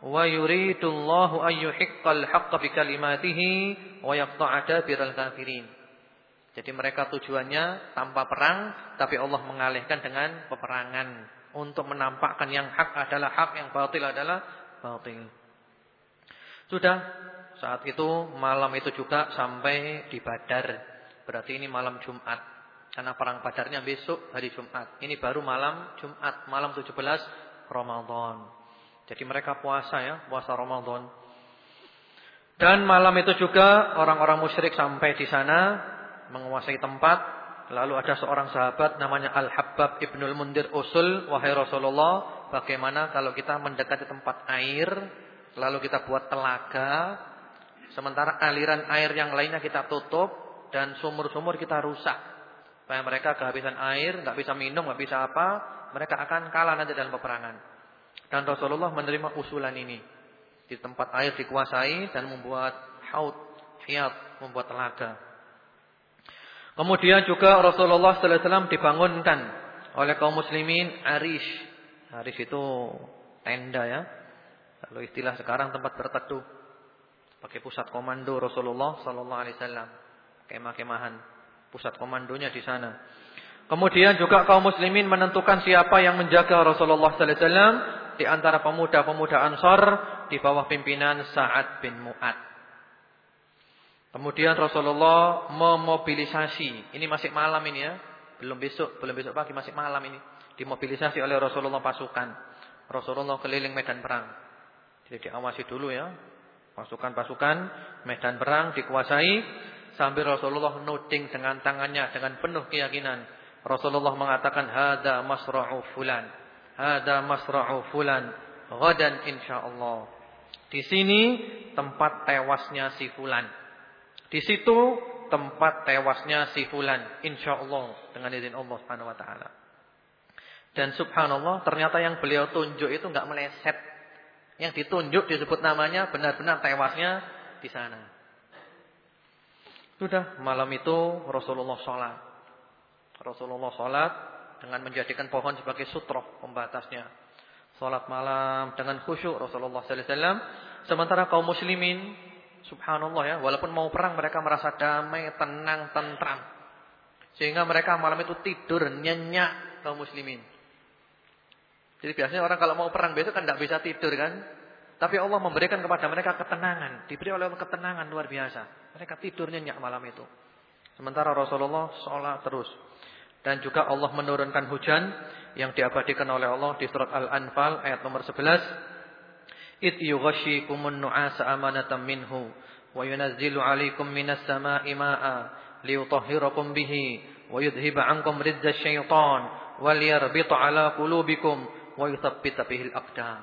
wa yuridullahu an yuhiqqal haqqa bi kalimatihi wa yaqta'a kafirin." Jadi mereka tujuannya tanpa perang, tapi Allah mengalihkan dengan peperangan untuk menampakkan yang hak adalah hak, yang batil adalah batil. Sudah saat itu malam itu juga sampai di Badar. Berarti ini malam Jumat. Karena perang Badarnya besok hari Jumat. Ini baru malam Jumat, malam 17 Ramadan. Jadi mereka puasa ya, puasa Ramadan. Dan malam itu juga orang-orang musyrik sampai di sana menguasai tempat. Lalu ada seorang sahabat namanya Al-Habbab Ibnul Mundir usul, wahai Rasulullah, bagaimana kalau kita mendekati tempat air, lalu kita buat telaga, sementara aliran air yang lainnya kita tutup dan sumur-sumur kita rusak. Supaya mereka kehabisan air, nggak bisa minum, nggak bisa apa, mereka akan kalah nanti dalam peperangan. Dan Rasulullah menerima usulan ini. Di tempat air dikuasai dan membuat haud, hiyat, membuat telaga. Kemudian juga Rasulullah sallallahu alaihi wasallam dibangunkan oleh kaum muslimin arish. Arish itu tenda ya. Kalau istilah sekarang tempat berteduh. Pakai pusat komando Rasulullah sallallahu alaihi wasallam. Kemah-kemahan. Pusat komandonya di sana. Kemudian juga kaum muslimin menentukan siapa yang menjaga Rasulullah sallallahu alaihi wasallam di antara pemuda-pemuda Ansar di bawah pimpinan Sa'ad bin Mu'ad. Kemudian Rasulullah memobilisasi. Ini masih malam ini ya. Belum besok, belum besok pagi, masih malam ini. Dimobilisasi oleh Rasulullah pasukan. Rasulullah keliling medan perang. Jadi diawasi dulu ya. Pasukan-pasukan, medan perang dikuasai. Sambil Rasulullah nuding dengan tangannya dengan penuh keyakinan. Rasulullah mengatakan, Hada masra'u fulan. Hada masra'u fulan. Ghadan insyaallah. Di sini tempat tewasnya si fulan. Di situ tempat tewasnya si fulan insyaallah dengan izin Allah Subhanahu wa taala. Dan subhanallah ternyata yang beliau tunjuk itu enggak meleset. Yang ditunjuk disebut namanya benar-benar tewasnya di sana. Sudah malam itu Rasulullah sholat. Rasulullah sholat dengan menjadikan pohon sebagai sutroh pembatasnya. Sholat malam dengan khusyuk Rasulullah sallallahu alaihi wasallam. Sementara kaum muslimin Subhanallah ya, walaupun mau perang mereka merasa damai, tenang, tentram. Sehingga mereka malam itu tidur nyenyak kaum muslimin. Jadi biasanya orang kalau mau perang besok kan tidak bisa tidur kan. Tapi Allah memberikan kepada mereka ketenangan. Diberi oleh Allah ketenangan luar biasa. Mereka tidur nyenyak malam itu. Sementara Rasulullah sholat terus. Dan juga Allah menurunkan hujan yang diabadikan oleh Allah di surat Al-Anfal ayat nomor 11. إذ يغشيكم النعاس أمانة منه وينزل عليكم من السماء ماء ليطهركم به ويذهب عنكم رز الشيطان وليربط على قلوبكم wa yuthabbit bihil aqdam.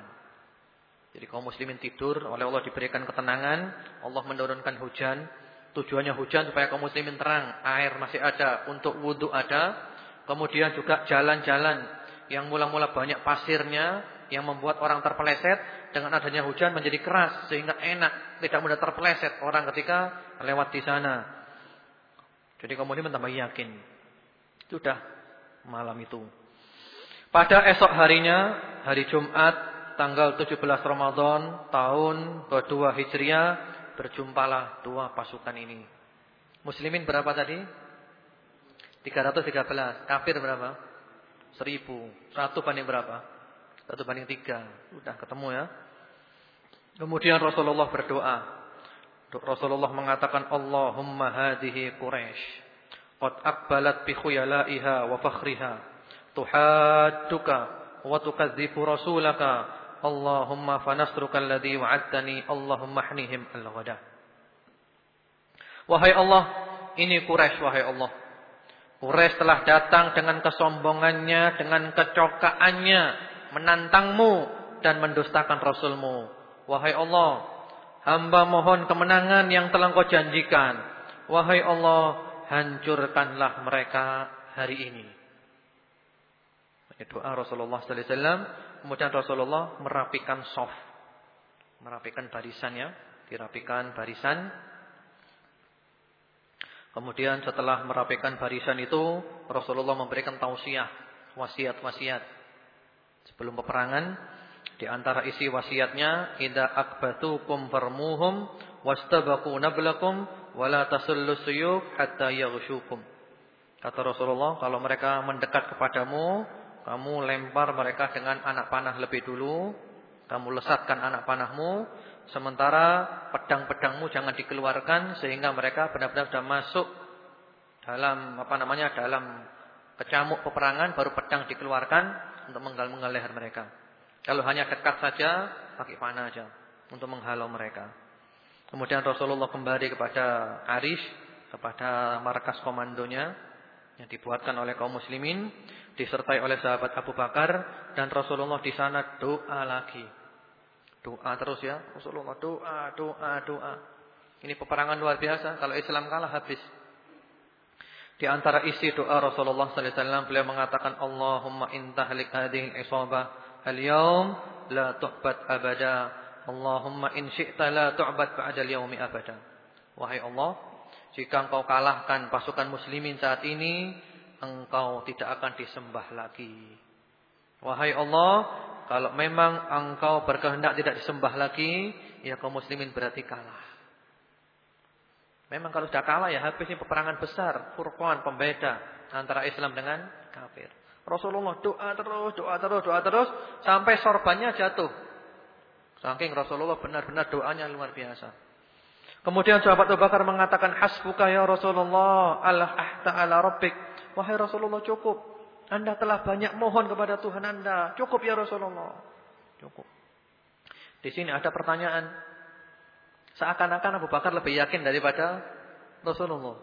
Jadi kaum muslimin tidur, oleh Allah diberikan ketenangan, Allah menurunkan hujan. Tujuannya hujan supaya kaum muslimin terang, air masih ada, untuk wudhu ada. Kemudian juga jalan-jalan yang mula-mula banyak pasirnya, yang membuat orang terpeleset. Dengan adanya hujan menjadi keras, sehingga enak, tidak mudah terpeleset orang ketika lewat di sana. Jadi kaum muslimin tambah yakin. Sudah malam itu. Pada esok harinya, hari Jumat, tanggal 17 Ramadan tahun kedua Hijriah berjumpalah dua pasukan ini. Muslimin berapa tadi? 313. Kafir berapa? 1000. Satu banding berapa? Satu banding tiga. Sudah ketemu ya. Kemudian Rasulullah berdoa. Rasulullah mengatakan Allahumma hadihi Quraisy qad aqbalat bi khuyalaiha wa fakhriha tuhadduka wa tukadzifu rasulaka Allahumma fanasruka alladhi wa'adtani Allahumma hnihim al-ghada. Wahai Allah, ini Quraisy wahai Allah. Quraisy telah datang dengan kesombongannya, dengan kecokaannya, menantangmu dan mendustakan Rasulmu. Wahai Allah, hamba mohon kemenangan yang telah kau janjikan. Wahai Allah, hancurkanlah mereka hari ini. Doa Rasulullah sallallahu alaihi wasallam Kemudian Rasulullah merapikan soft. Merapikan barisannya. Dirapikan barisan. Kemudian setelah merapikan barisan itu. Rasulullah memberikan tausiah. Wasiat-wasiat. Sebelum peperangan. Di antara isi wasiatnya. Ida akbatukum farmuhum. Wastabaku nablakum. Wala tasullu suyuk hatta yaghshukum. Kata Rasulullah. Kalau mereka mendekat kepadamu kamu lempar mereka dengan anak panah lebih dulu. Kamu lesatkan anak panahmu. Sementara pedang-pedangmu jangan dikeluarkan. Sehingga mereka benar-benar sudah masuk dalam apa namanya dalam kecamuk peperangan. Baru pedang dikeluarkan untuk menggal-menggal leher mereka. Kalau hanya dekat saja, pakai panah saja untuk menghalau mereka. Kemudian Rasulullah kembali kepada Arish, kepada markas komandonya yang dibuatkan oleh kaum muslimin disertai oleh sahabat Abu Bakar dan Rasulullah di sana doa lagi. Doa terus ya. Rasulullah doa, doa, doa. Ini peperangan luar biasa. Kalau Islam kalah habis. Di antara isi doa Rasulullah sallallahu alaihi wasallam beliau mengatakan Allahumma intahlik hadhihi al-isabah al-yawm la tu'bad abada. Allahumma in syi'ta la tu'bad ba'da al-yawmi abada. Wahai Allah, jika engkau kalahkan pasukan muslimin saat ini, engkau tidak akan disembah lagi. Wahai Allah, kalau memang engkau berkehendak tidak disembah lagi, ya kaum muslimin berarti kalah. Memang kalau sudah kalah ya habis ini peperangan besar, furqan pembeda antara Islam dengan kafir. Rasulullah doa terus, doa terus, doa terus sampai sorbannya jatuh. Saking Rasulullah benar-benar doanya luar biasa. Kemudian sahabat Abu Bakar mengatakan hasbuka ya Rasulullah Allah ahta ala rabbik Wahai Rasulullah cukup. Anda telah banyak mohon kepada Tuhan Anda. Cukup ya Rasulullah. Cukup. Di sini ada pertanyaan. Seakan-akan Abu Bakar lebih yakin daripada Rasulullah.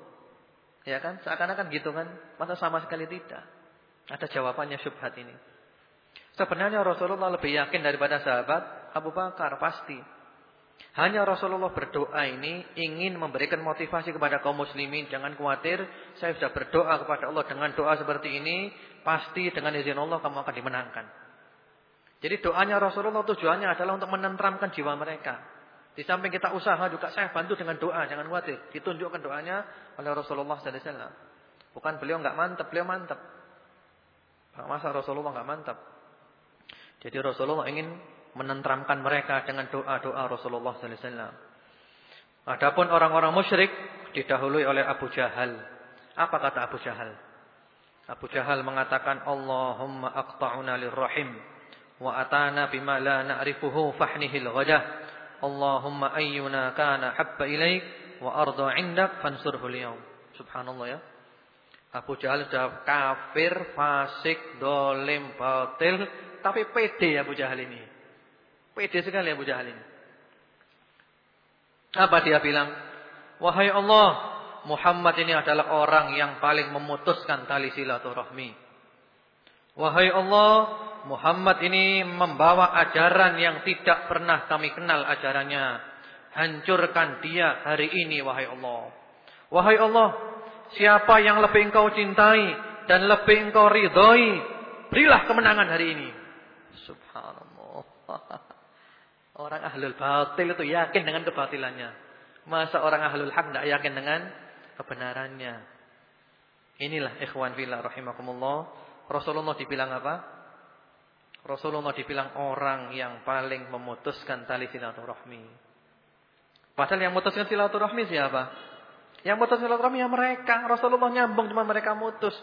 Ya kan? Seakan-akan gitu kan? Masa sama sekali tidak. Ada jawabannya syubhat ini. Sebenarnya Rasulullah lebih yakin daripada sahabat Abu Bakar pasti. Hanya Rasulullah berdoa ini ingin memberikan motivasi kepada kaum muslimin. Jangan khawatir, saya sudah berdoa kepada Allah dengan doa seperti ini. Pasti dengan izin Allah kamu akan dimenangkan. Jadi doanya Rasulullah tujuannya adalah untuk menentramkan jiwa mereka. Di samping kita usaha juga saya bantu dengan doa. Jangan khawatir. Ditunjukkan doanya oleh Rasulullah SAW. Bukan beliau nggak mantap, beliau mantap. Masa Rasulullah nggak mantap. Jadi Rasulullah ingin menentramkan mereka dengan doa-doa Rasulullah sallallahu alaihi wasallam. Adapun orang-orang musyrik didahului oleh Abu Jahal. Apa kata Abu Jahal? Abu Jahal mengatakan Allahumma aqta'una lirrahim wa atana bima la na'rifuhu fahnihil ghadah. Allahumma ayyuna kana habba ilaik wa arda 'indak fansurhu liyawm. Subhanallah ya. Abu Jahal sudah kafir, fasik, dolim, batil, tapi pede Abu Jahal ini. Pede sekali Abu Jahal ini. Apa dia bilang? Wahai Allah, Muhammad ini adalah orang yang paling memutuskan tali silaturahmi. Wahai Allah, Muhammad ini membawa ajaran yang tidak pernah kami kenal ajarannya. Hancurkan dia hari ini wahai Allah. Wahai Allah, siapa yang lebih engkau cintai dan lebih engkau ridhoi, berilah kemenangan hari ini. Subhanallah. Orang ahlul batil itu yakin dengan kebatilannya. Masa orang ahlul haq tidak yakin dengan kebenarannya. Inilah ikhwan fillah rahimakumullah. Rasulullah dibilang apa? Rasulullah dibilang orang yang paling memutuskan tali silaturahmi. Padahal yang memutuskan silaturahmi siapa? Yang memutuskan silaturahmi ya mereka. Rasulullah nyambung cuma mereka mutus.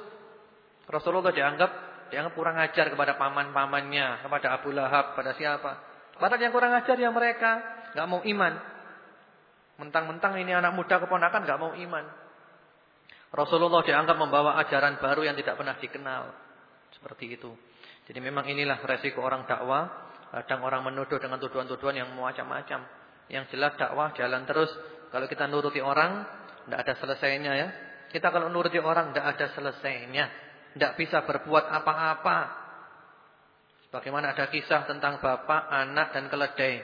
Rasulullah dianggap dianggap kurang ajar kepada paman-pamannya, kepada Abu Lahab, pada siapa? Padahal yang kurang ajar ya mereka, nggak mau iman. Mentang-mentang ini anak muda keponakan nggak mau iman. Rasulullah dianggap membawa ajaran baru yang tidak pernah dikenal. Seperti itu. Jadi memang inilah resiko orang dakwah. Kadang orang menuduh dengan tuduhan-tuduhan yang macam-macam. Yang jelas dakwah jalan terus. Kalau kita nuruti orang, tidak ada selesainya ya. Kita kalau nuruti orang tidak ada selesainya. Tidak bisa berbuat apa-apa. Bagaimana ada kisah tentang bapak, anak dan keledai.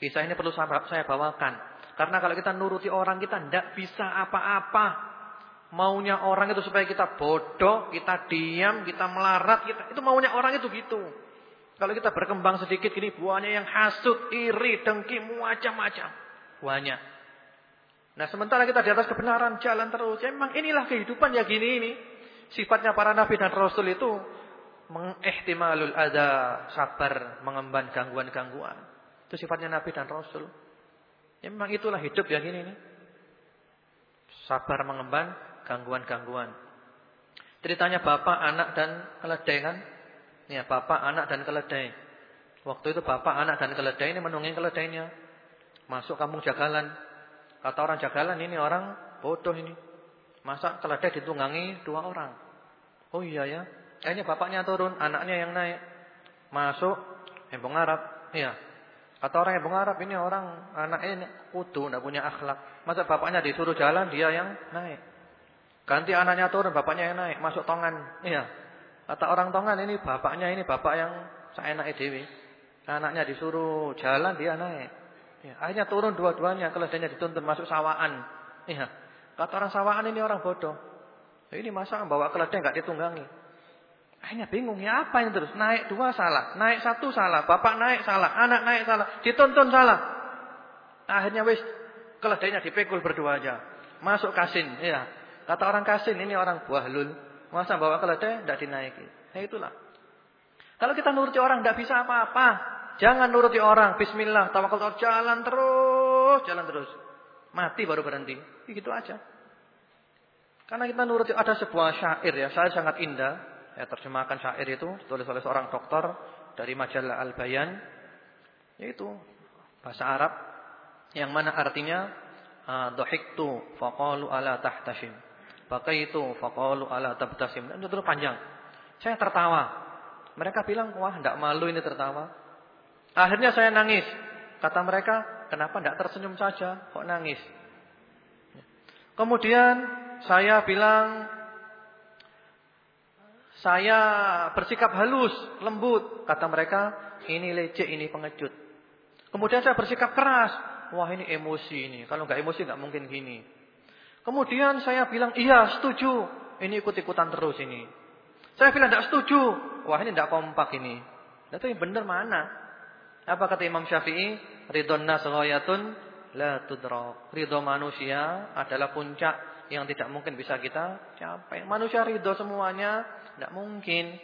Kisah ini perlu saya bawakan. Karena kalau kita nuruti orang kita tidak bisa apa-apa. Maunya orang itu supaya kita bodoh, kita diam, kita melarat, kita itu maunya orang itu gitu. Kalau kita berkembang sedikit ini buahnya yang hasut, iri, dengki, macam-macam. Banyak. Nah, sementara kita di atas kebenaran jalan terus. Ya, memang inilah kehidupan ya gini ini. Sifatnya para nabi dan rasul itu mengihtimalul ada, sabar, mengemban gangguan-gangguan. Itu sifatnya nabi dan rasul. Ya, memang itulah hidup ya gini ini. Sabar mengemban gangguan-gangguan. Ceritanya bapak, anak dan keledai kan? Ya, bapak, anak dan keledai. Waktu itu bapak, anak dan keledai ini menunggu keledainya. Masuk kampung jagalan. Kata orang jagalan ini orang bodoh ini. Masa keledai ditunggangi dua orang. Oh iya ya. Akhirnya bapaknya turun, anaknya yang naik. Masuk embong Arab. Iya. Kata orang embong Arab ini orang anak ini kudu, tidak punya akhlak. Masa bapaknya disuruh jalan, dia yang naik. Ganti anaknya turun, bapaknya yang naik, masuk tongan. Iya. Kata orang tongan ini bapaknya ini bapak yang saya naik dewi. Anaknya disuruh jalan, dia naik. Ya, akhirnya turun dua-duanya, keledainya dituntun masuk sawaan. Iya. Kata orang sawaan ini orang bodoh. Ini masa bawa keledai enggak ditunggangi. Akhirnya bingung, ya apa yang terus? Naik dua salah, naik satu salah, bapak naik salah, anak naik salah, dituntun salah. Akhirnya wis keledainya dipikul berdua aja. Masuk kasin, iya. Kata orang kasin ini orang buah lul. Masa bawa keledai tidak dinaiki. Nah itulah. Kalau kita nuruti orang tidak bisa apa-apa. Jangan nuruti orang. Bismillah. Tawakal jalan terus. Jalan terus. Mati baru berhenti. Gitu aja. Karena kita nuruti ada sebuah syair ya. Saya sangat indah. Ya terjemahkan syair itu. Tulis oleh seorang dokter. Dari majalah Al-Bayan. Yaitu. Bahasa Arab. Yang mana artinya. Ah, Dohiktu faqalu ala tahtashim. Bakaitu faqalu ala tabtasim. Dan itu panjang. Saya tertawa. Mereka bilang, "Wah, enggak malu ini tertawa." Akhirnya saya nangis. Kata mereka, "Kenapa enggak tersenyum saja? Kok nangis?" Kemudian saya bilang, "Saya bersikap halus, lembut." Kata mereka, "Ini lecek, ini pengecut." Kemudian saya bersikap keras. Wah, ini emosi ini. Kalau enggak emosi enggak mungkin gini. Kemudian saya bilang, iya setuju. Ini ikut-ikutan terus ini. Saya bilang, tidak setuju. Wah ini tidak kompak ini. Tapi benar mana? Apa kata Imam Syafi'i? Ridon nas la tudrak. Ridho manusia adalah puncak yang tidak mungkin bisa kita capai. Manusia ridho semuanya, tidak mungkin.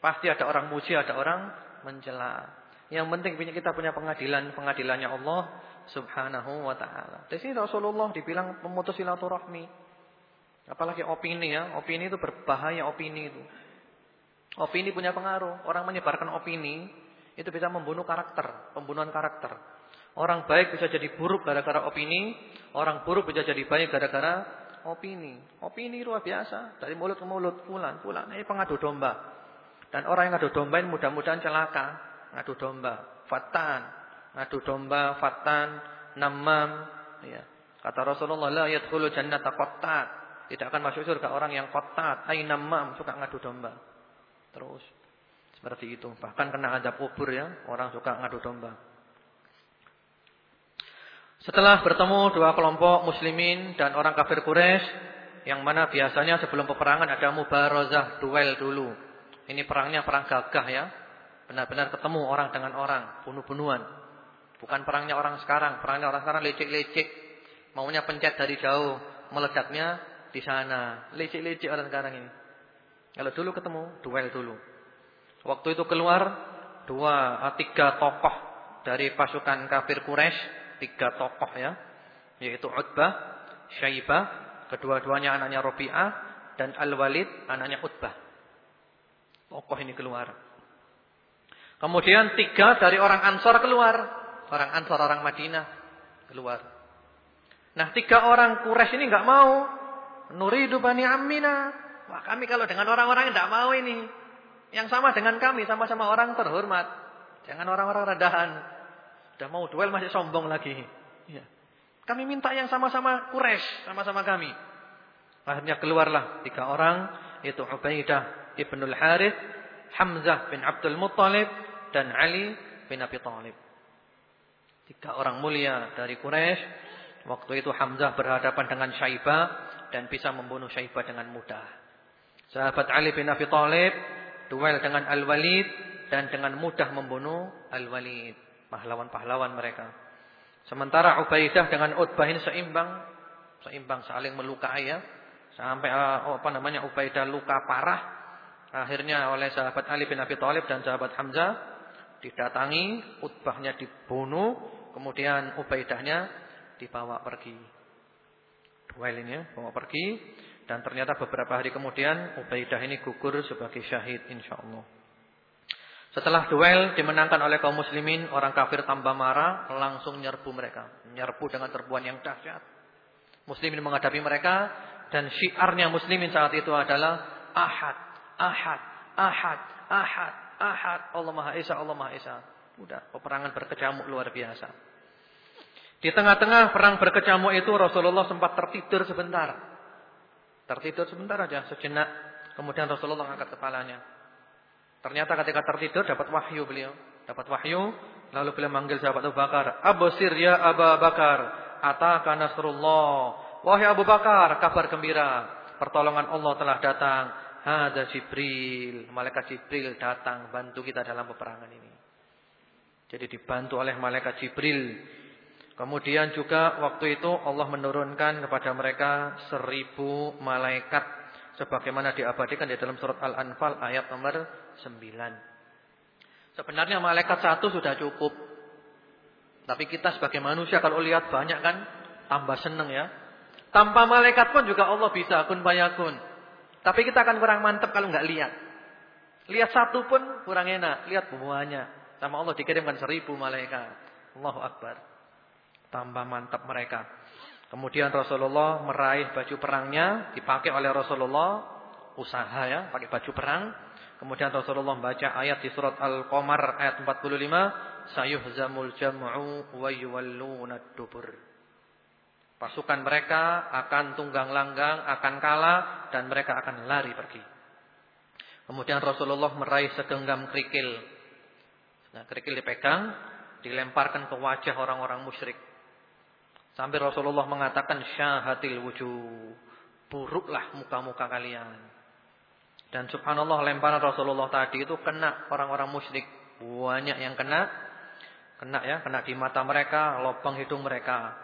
Pasti ada orang muji, ada orang mencela. Yang penting kita punya pengadilan, pengadilannya Allah Subhanahu wa taala. Di sini Rasulullah dibilang pemutus silaturahmi. Apalagi opini ya, opini itu berbahaya opini itu. Opini punya pengaruh. Orang menyebarkan opini itu bisa membunuh karakter, pembunuhan karakter. Orang baik bisa jadi buruk gara-gara opini, orang buruk bisa jadi baik gara-gara opini. Opini luar biasa, dari mulut ke mulut, pulan, pulan. Ini pengadu domba. Dan orang yang ngadu domba ini mudah-mudahan celaka, ngadu domba, fatan, Adu domba, fatan, namam. Ya. Kata Rasulullah, la yadkhulu jannata qattat. Tidak akan masuk surga orang yang qattat, ai namam, suka ngadu domba. Terus. Seperti itu. Bahkan kena adab kubur ya. Orang suka ngadu domba. Setelah bertemu dua kelompok muslimin dan orang kafir Quraisy yang mana biasanya sebelum peperangan ada mubarazah, duel dulu. Ini perangnya perang gagah ya. Benar-benar ketemu orang dengan orang, bunuh-bunuhan. Bukan perangnya orang sekarang, perangnya orang sekarang lecek-lecek. Maunya pencet dari jauh, meledaknya di sana. Lecek-lecek orang sekarang ini. Kalau dulu ketemu, duel dulu. Waktu itu keluar dua ah, tiga tokoh dari pasukan kafir Quraisy, tiga tokoh ya, yaitu Utbah, Syaibah, kedua-duanya anaknya Rabi'ah dan Al-Walid anaknya Utbah. Tokoh ini keluar. Kemudian tiga dari orang Ansor keluar, orang Ansor orang Madinah keluar. Nah, tiga orang Quraisy ini enggak mau. Nuridu bani Amina. Wah, kami kalau dengan orang-orang yang enggak mau ini. Yang sama dengan kami, sama-sama orang terhormat. Jangan orang-orang redahan. Sudah mau duel masih sombong lagi. Ya. Kami minta yang sama-sama Quraisy, sama-sama kami. Akhirnya keluarlah tiga orang, yaitu Ubaidah ibnul Harith, Hamzah bin Abdul Muttalib, dan Ali bin Abi Thalib. Tiga orang mulia dari Quraisy. Waktu itu Hamzah berhadapan dengan Syaibah dan bisa membunuh Syaibah dengan mudah. Sahabat Ali bin Abi Thalib duel dengan Al-Walid dan dengan mudah membunuh Al-Walid, pahlawan-pahlawan mereka. Sementara Ubaidah dengan Utbah ini seimbang, seimbang saling melukai ya. Sampai uh, apa namanya Ubaidah luka parah. Akhirnya oleh sahabat Ali bin Abi Thalib dan sahabat Hamzah didatangi, Utbahnya dibunuh, kemudian Ubaidahnya dibawa pergi. Duel ini ya, bawa pergi dan ternyata beberapa hari kemudian Ubaidah ini gugur sebagai syahid insyaallah. Setelah duel dimenangkan oleh kaum muslimin, orang kafir tambah marah, langsung nyerbu mereka. Nyerbu dengan serbuan yang dahsyat. Muslimin menghadapi mereka dan syiarnya muslimin saat itu adalah ahad, ahad, ahad, ahad, ahad. Allah Maha Esa, Allah Maha Esa. Udah, peperangan berkecamuk luar biasa. Di tengah-tengah perang berkecamuk itu Rasulullah sempat tertidur sebentar. Tertidur sebentar aja, sejenak. Kemudian Rasulullah angkat kepalanya. Ternyata ketika tertidur dapat wahyu beliau. Dapat wahyu. Lalu beliau manggil sahabat Abu Bakar. Abu ya Abu Bakar. Ataka nasrullah. Wahai Abu Bakar, kabar gembira. Pertolongan Allah telah datang. Hada Jibril. Malaikat Jibril datang bantu kita dalam peperangan ini. Jadi dibantu oleh malaikat Jibril Kemudian juga waktu itu Allah menurunkan kepada mereka seribu malaikat. Sebagaimana diabadikan di dalam surat Al-Anfal ayat nomor 9. Sebenarnya malaikat satu sudah cukup. Tapi kita sebagai manusia kalau lihat banyak kan tambah seneng ya. Tanpa malaikat pun juga Allah bisa kun bayakun. Tapi kita akan kurang mantap kalau nggak lihat. Lihat satu pun kurang enak. Lihat semuanya. Sama Allah dikirimkan seribu malaikat. Allahu Akbar. Tambah mantap mereka. Kemudian Rasulullah meraih baju perangnya. Dipakai oleh Rasulullah. Usaha ya. Pakai baju perang. Kemudian Rasulullah membaca ayat di surat Al-Qamar ayat 45. Sayuhzamul jam'u wa yuwallunad dubur. Pasukan mereka akan tunggang langgang, akan kalah. Dan mereka akan lari pergi. Kemudian Rasulullah meraih segenggam kerikil. Nah, kerikil dipegang, dilemparkan ke wajah orang-orang musyrik. Sampai Rasulullah mengatakan syahatil wujuh. Buruklah muka-muka kalian. Dan subhanallah lemparan Rasulullah tadi itu kena orang-orang musyrik. Banyak yang kena. Kena ya, kena di mata mereka, lubang hidung mereka.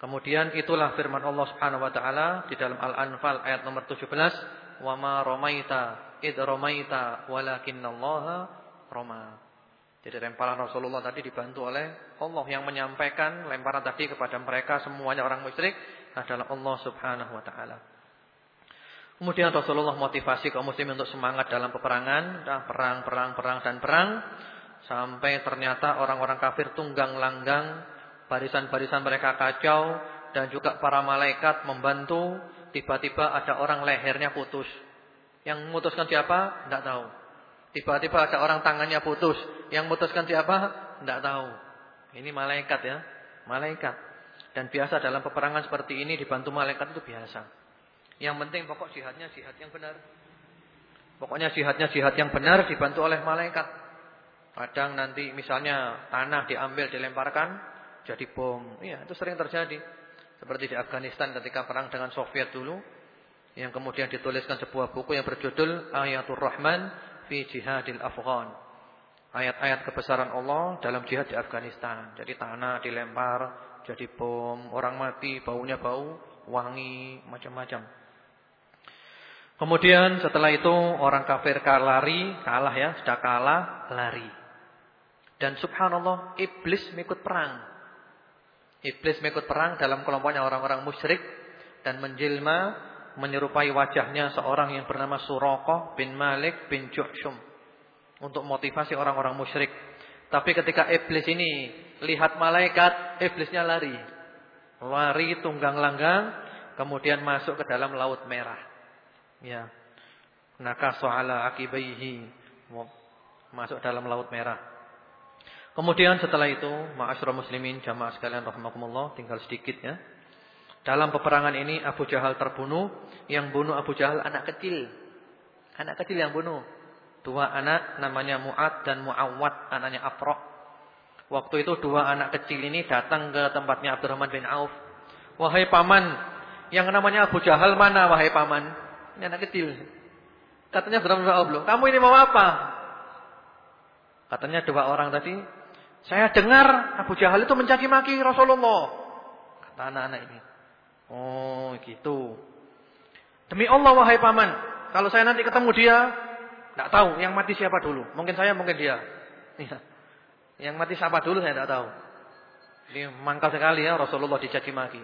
Kemudian itulah firman Allah Subhanahu wa taala di dalam Al-Anfal ayat nomor 17, "Wa ma ramaita id ramaita walakinallaha rama." Jadi lemparan Rasulullah tadi dibantu oleh Allah yang menyampaikan lemparan tadi kepada mereka semuanya orang musyrik adalah Allah Subhanahu wa taala. Kemudian Rasulullah motivasi kaum muslimin untuk semangat dalam peperangan, dan perang, perang, perang dan perang sampai ternyata orang-orang kafir tunggang langgang, barisan-barisan mereka kacau dan juga para malaikat membantu, tiba-tiba ada orang lehernya putus. Yang memutuskan siapa? Tidak tahu. Tiba-tiba ada orang tangannya putus. Yang memutuskan siapa? Tidak tahu. Ini malaikat ya. Malaikat. Dan biasa dalam peperangan seperti ini dibantu malaikat itu biasa. Yang penting pokok jihadnya jihad yang benar. Pokoknya jihadnya jihad yang benar dibantu oleh malaikat. Kadang nanti misalnya tanah diambil dilemparkan jadi bom. Iya, itu sering terjadi. Seperti di Afghanistan ketika perang dengan Soviet dulu yang kemudian dituliskan sebuah buku yang berjudul Ayatul Rahman fi Jihadil Afghan. Ayat-ayat kebesaran Allah dalam jihad di Afghanistan. Jadi tanah dilempar jadi bom, orang mati, baunya bau, wangi, macam-macam. Kemudian setelah itu orang kafir lari, kalah ya, sudah kalah, lari. Dan subhanallah, iblis mengikut perang. Iblis mengikut perang dalam kelompoknya orang-orang musyrik dan menjelma menyerupai wajahnya seorang yang bernama Suraqah bin Malik bin Juhshum untuk motivasi orang-orang musyrik. Tapi ketika iblis ini lihat malaikat, iblisnya lari. Lari tunggang langgang, kemudian masuk ke dalam laut merah. Ya. Nakasu ala akibaihi. Masuk dalam laut merah. Kemudian setelah itu, ma'asyurah muslimin, jamaah sekalian rahimakumullah, tinggal sedikit ya. Dalam peperangan ini Abu Jahal terbunuh, yang bunuh Abu Jahal anak kecil. Anak kecil yang bunuh. Dua anak namanya Mu'ad dan Mu'awad, anaknya Afra. Waktu itu dua anak kecil ini datang ke tempatnya Abdurrahman bin Auf. Wahai paman, yang namanya Abu Jahal mana wahai paman? Ini anak kecil. Katanya Abdurrahman bin Auf, kamu ini mau apa? Katanya dua orang tadi, saya dengar Abu Jahal itu mencaci maki Rasulullah. Kata anak-anak ini. Oh gitu. Demi Allah wahai paman, kalau saya nanti ketemu dia, tidak tahu yang mati siapa dulu. Mungkin saya, mungkin dia. Iya. Yang mati siapa dulu saya tidak tahu. Ini mangkal sekali ya Rasulullah dicaci maki.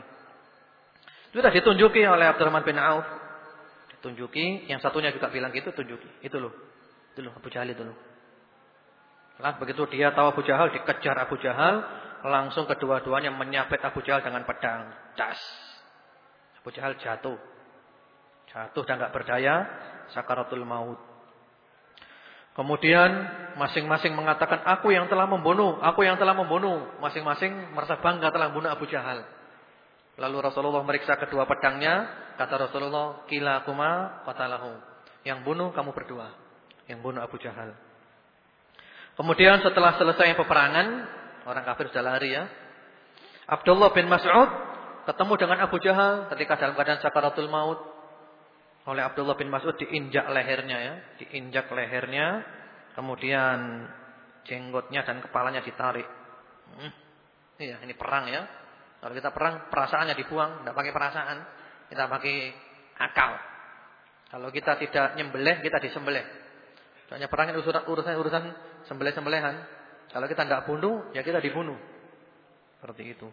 Itu sudah ditunjuki oleh Abdurrahman bin Auf. Ditunjuki, yang satunya juga bilang gitu, tunjuki. Itu loh. Itu loh Abu Jahal itu loh. Lah begitu dia tahu Abu Jahal, dikejar Abu Jahal, langsung kedua-duanya menyabet Abu Jahal dengan pedang. Das. Abu Jahal jatuh. Jatuh dan enggak berdaya, sakaratul maut. Kemudian masing-masing mengatakan aku yang telah membunuh, aku yang telah membunuh. Masing-masing merasa bangga telah membunuh Abu Jahal. Lalu Rasulullah meriksa kedua pedangnya, kata Rasulullah, "Kila kuma qatalahu." Yang bunuh kamu berdua. Yang bunuh Abu Jahal. Kemudian setelah selesai peperangan, orang kafir sudah lari ya. Abdullah bin Mas'ud ketemu dengan Abu Jahal ketika dalam keadaan sakaratul maut oleh Abdullah bin Mas'ud diinjak lehernya ya, diinjak lehernya, kemudian jenggotnya dan kepalanya ditarik. Hmm. Iya, ini perang ya. Kalau kita perang, perasaannya dibuang, tidak pakai perasaan, kita pakai akal. Kalau kita tidak nyembelih, kita disembelih. Soalnya perang itu urusan-urusan sembelih-sembelihan. Kalau kita tidak bunuh, ya kita dibunuh. Seperti itu.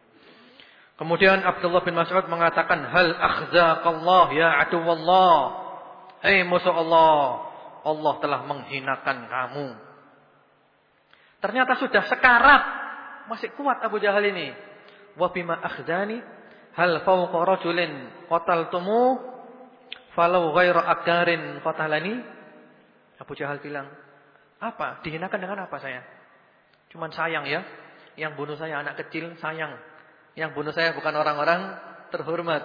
Kemudian Abdullah bin Mas'ud mengatakan, "Hal akhzaqallah ya aduwallah." Hei musuh Allah, Allah telah menghinakan kamu. Ternyata sudah sekarat, masih kuat Abu Jahal ini. Wa bima akhzani hal fawqa rajulin qataltumu falau ghairu akarin qatalani? Abu Jahal bilang, "Apa? Dihinakan dengan apa saya?" Cuman sayang ya. Yang bunuh saya anak kecil, sayang. Yang bunuh saya bukan orang-orang terhormat.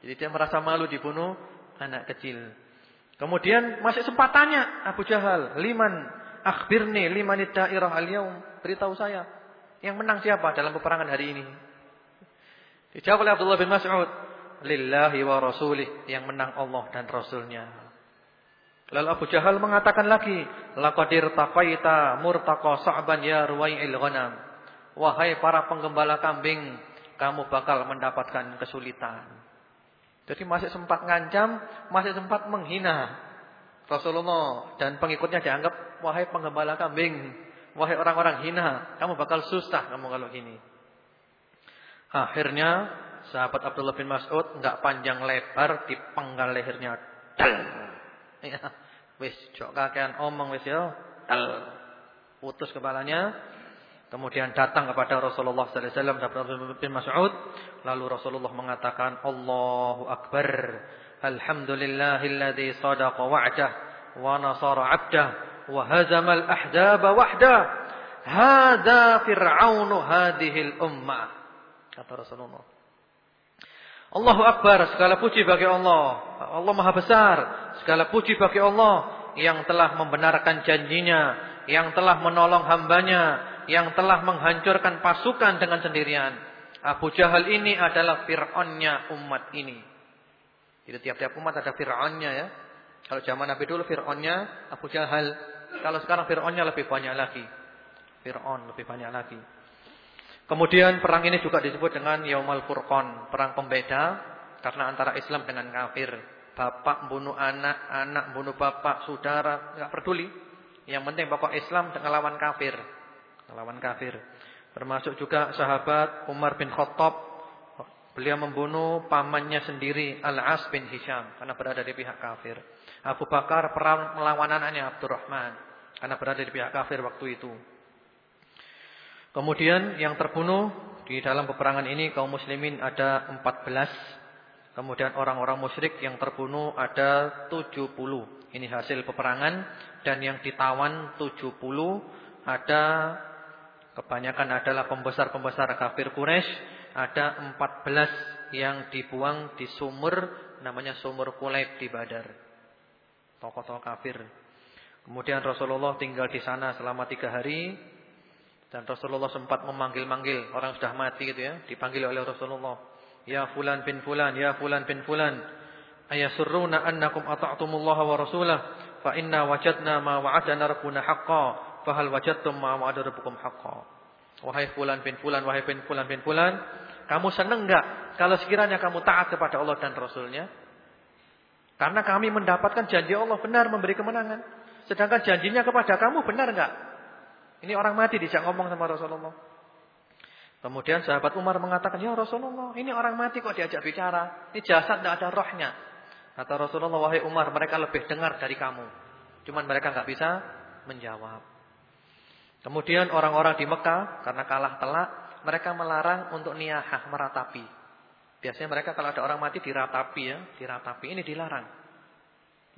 Jadi dia merasa malu dibunuh anak kecil. Kemudian masih sempat tanya Abu Jahal, "Liman akhbirni liman dairah al-yaum?" Beritahu saya, yang menang siapa dalam peperangan hari ini? Dijawab oleh Abdullah bin Mas'ud, "Lillahi wa rasulih." Yang menang Allah dan Rasulnya. Lalu Abu Jahal mengatakan lagi, "Laqadir taqaita murtaqa sa'ban ya ruwai'il ghanam." Wahai para penggembala kambing, kamu bakal mendapatkan kesulitan. Jadi masih sempat ngancam, masih sempat menghina Rasulullah dan pengikutnya dianggap wahai penggembala kambing, wahai orang-orang hina, kamu bakal susah kamu kalau gini. Akhirnya sahabat Abdullah bin Mas'ud enggak panjang lebar dipenggal lehernya. Ya, wis jok kakean omong wis ya. Putus kepalanya, Kemudian datang kepada Rasulullah sallallahu alaihi wasallam Abdullah bin Mas'ud, lalu Rasulullah mengatakan Allahu akbar. Alhamdulillahilladzi sadaqa wa'dah wa nasara 'abdah wa hazama al-ahzab wahda. Hadza fir'aunu hadhihi al-ummah. Kata Rasulullah. Allahu akbar, segala puji bagi Allah. Allah Maha besar. Segala puji bagi Allah yang telah membenarkan janjinya, yang telah menolong hambanya, yang telah menghancurkan pasukan dengan sendirian. Abu Jahal ini adalah Fir'aunnya umat ini. Jadi tiap-tiap umat ada Fir'aunnya ya. Kalau zaman Nabi dulu Fir'aunnya Abu Jahal. Kalau sekarang Fir'aunnya lebih banyak lagi. Fir'aun lebih banyak lagi. Kemudian perang ini juga disebut dengan Yaumal Furqan, perang pembeda karena antara Islam dengan kafir. Bapak bunuh anak, anak bunuh bapak, saudara, enggak peduli. Yang penting pokok Islam dengan lawan kafir. Lawan kafir. Termasuk juga sahabat Umar bin Khattab. Beliau membunuh pamannya sendiri Al-As bin Hisham karena berada di pihak kafir. Abu Bakar perang melawan anaknya Abdurrahman karena berada di pihak kafir waktu itu. Kemudian yang terbunuh di dalam peperangan ini kaum muslimin ada 14. Kemudian orang-orang musyrik yang terbunuh ada 70. Ini hasil peperangan dan yang ditawan 70 ada kebanyakan adalah pembesar-pembesar kafir Quraisy, ada 14 yang dibuang di sumur namanya sumur Kulaib di Badar. Tokoh-tokoh kafir. Kemudian Rasulullah tinggal di sana selama tiga hari dan Rasulullah sempat memanggil-manggil orang sudah mati gitu ya, dipanggil oleh Rasulullah. Ya fulan bin fulan, ya fulan bin fulan. Ayasurruna annakum ata'tumullaha wa rasulah fa inna wajadna ma wa'adana rabbuna haqqan fa hal wajadtum ma wa'ada rabbukum haqqan. Wahai fulan bin fulan, wahai bin fulan bin fulan, kamu senang enggak kalau sekiranya kamu taat kepada Allah dan Rasulnya? Karena kami mendapatkan janji Allah benar memberi kemenangan. Sedangkan janjinya kepada kamu benar enggak? Ini orang mati dijak ngomong sama Rasulullah. Kemudian sahabat Umar mengatakan, "Ya Rasulullah, ini orang mati kok diajak bicara? Ini jasad tidak ada rohnya." Kata Rasulullah, "Wahai Umar, mereka lebih dengar dari kamu. Cuman mereka nggak bisa menjawab." Kemudian orang-orang di Mekah karena kalah telak, mereka melarang untuk niyahah meratapi. Biasanya mereka kalau ada orang mati diratapi ya, diratapi. Ini dilarang.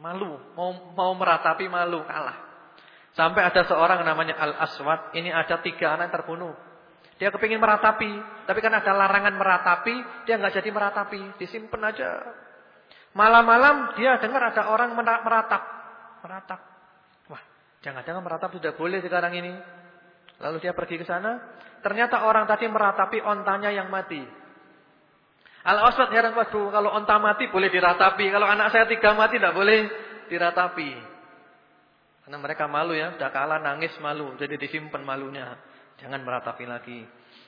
Malu, mau mau meratapi malu, kalah. Sampai ada seorang namanya Al-Aswad. Ini ada tiga anak terbunuh. Dia kepingin meratapi. Tapi kan ada larangan meratapi. Dia nggak jadi meratapi. Disimpan aja. Malam-malam dia dengar ada orang meratap. Meratap. Wah, jangan-jangan meratap sudah boleh sekarang ini. Lalu dia pergi ke sana. Ternyata orang tadi meratapi ontanya yang mati. Al-Aswad heran, waduh kalau onta mati boleh diratapi. Kalau anak saya tiga mati tidak boleh diratapi. Karena mereka malu ya, sudah kalah nangis malu, jadi disimpan malunya. Jangan meratapi lagi.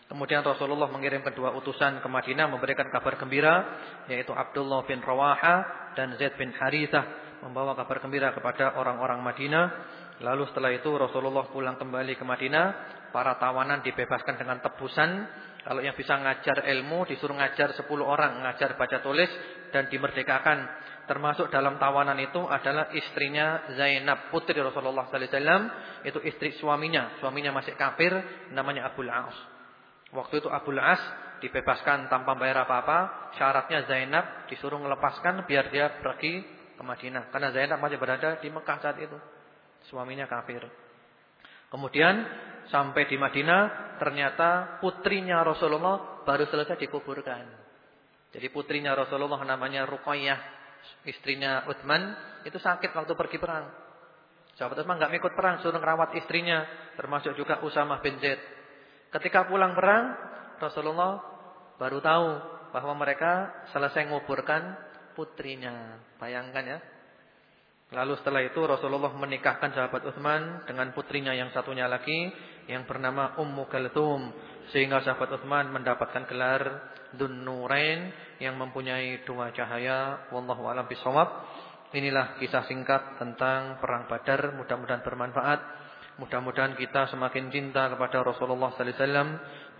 Kemudian Rasulullah mengirim kedua utusan ke Madinah memberikan kabar gembira yaitu Abdullah bin Rawaha dan Zaid bin Harithah membawa kabar gembira kepada orang-orang Madinah. Lalu setelah itu Rasulullah pulang kembali ke Madinah, para tawanan dibebaskan dengan tebusan. Kalau yang bisa ngajar ilmu disuruh ngajar 10 orang, ngajar baca tulis dan dimerdekakan. Termasuk dalam tawanan itu adalah istrinya Zainab putri Rasulullah sallallahu alaihi wasallam, itu istri suaminya. Suaminya masih kafir, namanya Abdul As. Waktu itu Abdul As dibebaskan tanpa bayar apa-apa. Syaratnya Zainab disuruh melepaskan biar dia pergi ke Madinah. Karena Zainab masih berada di Mekah saat itu. Suaminya kafir. Kemudian sampai di Madinah ternyata putrinya Rasulullah baru selesai dikuburkan. Jadi putrinya Rasulullah namanya Ruqayyah istrinya Utsman itu sakit waktu pergi perang. Sahabat Utsman enggak ikut perang, suruh merawat istrinya, termasuk juga Usamah bin Zaid. Ketika pulang perang, Rasulullah baru tahu bahwa mereka selesai menguburkan putrinya. Bayangkan ya. Lalu setelah itu Rasulullah menikahkan sahabat Utsman dengan putrinya yang satunya lagi yang bernama Ummu Kalthum sehingga sahabat Utsman mendapatkan gelar Dun Nurain yang mempunyai dua cahaya wallahu alam bisawab. Inilah kisah singkat tentang perang Badar, mudah-mudahan bermanfaat. Mudah-mudahan kita semakin cinta kepada Rasulullah sallallahu alaihi wasallam,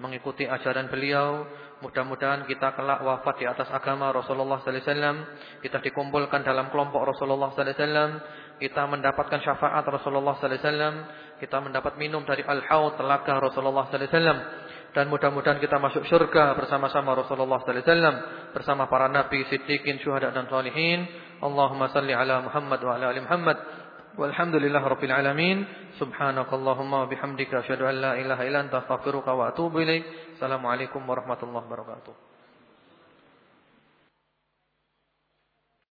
mengikuti ajaran beliau. Mudah-mudahan kita kelak wafat di atas agama Rasulullah sallallahu alaihi wasallam. Kita dikumpulkan dalam kelompok Rasulullah sallallahu alaihi wasallam. Kita mendapatkan syafaat Rasulullah sallallahu alaihi wasallam. Kita mendapat minum dari al-haud telaga Rasulullah sallallahu alaihi wasallam dan mudah-mudahan kita masuk surga bersama-sama Rasulullah sallallahu alaihi wasallam bersama para nabi, siddiqin, syuhada dan salihin. Allahumma salli ala Muhammad wa ala ali Muhammad. Walhamdulillah rabbil alamin. Subhanakallahumma wa bihamdika asyhadu an la ilaha illa anta astaghfiruka wa atubu ilaik. Assalamualaikum warahmatullahi wabarakatuh.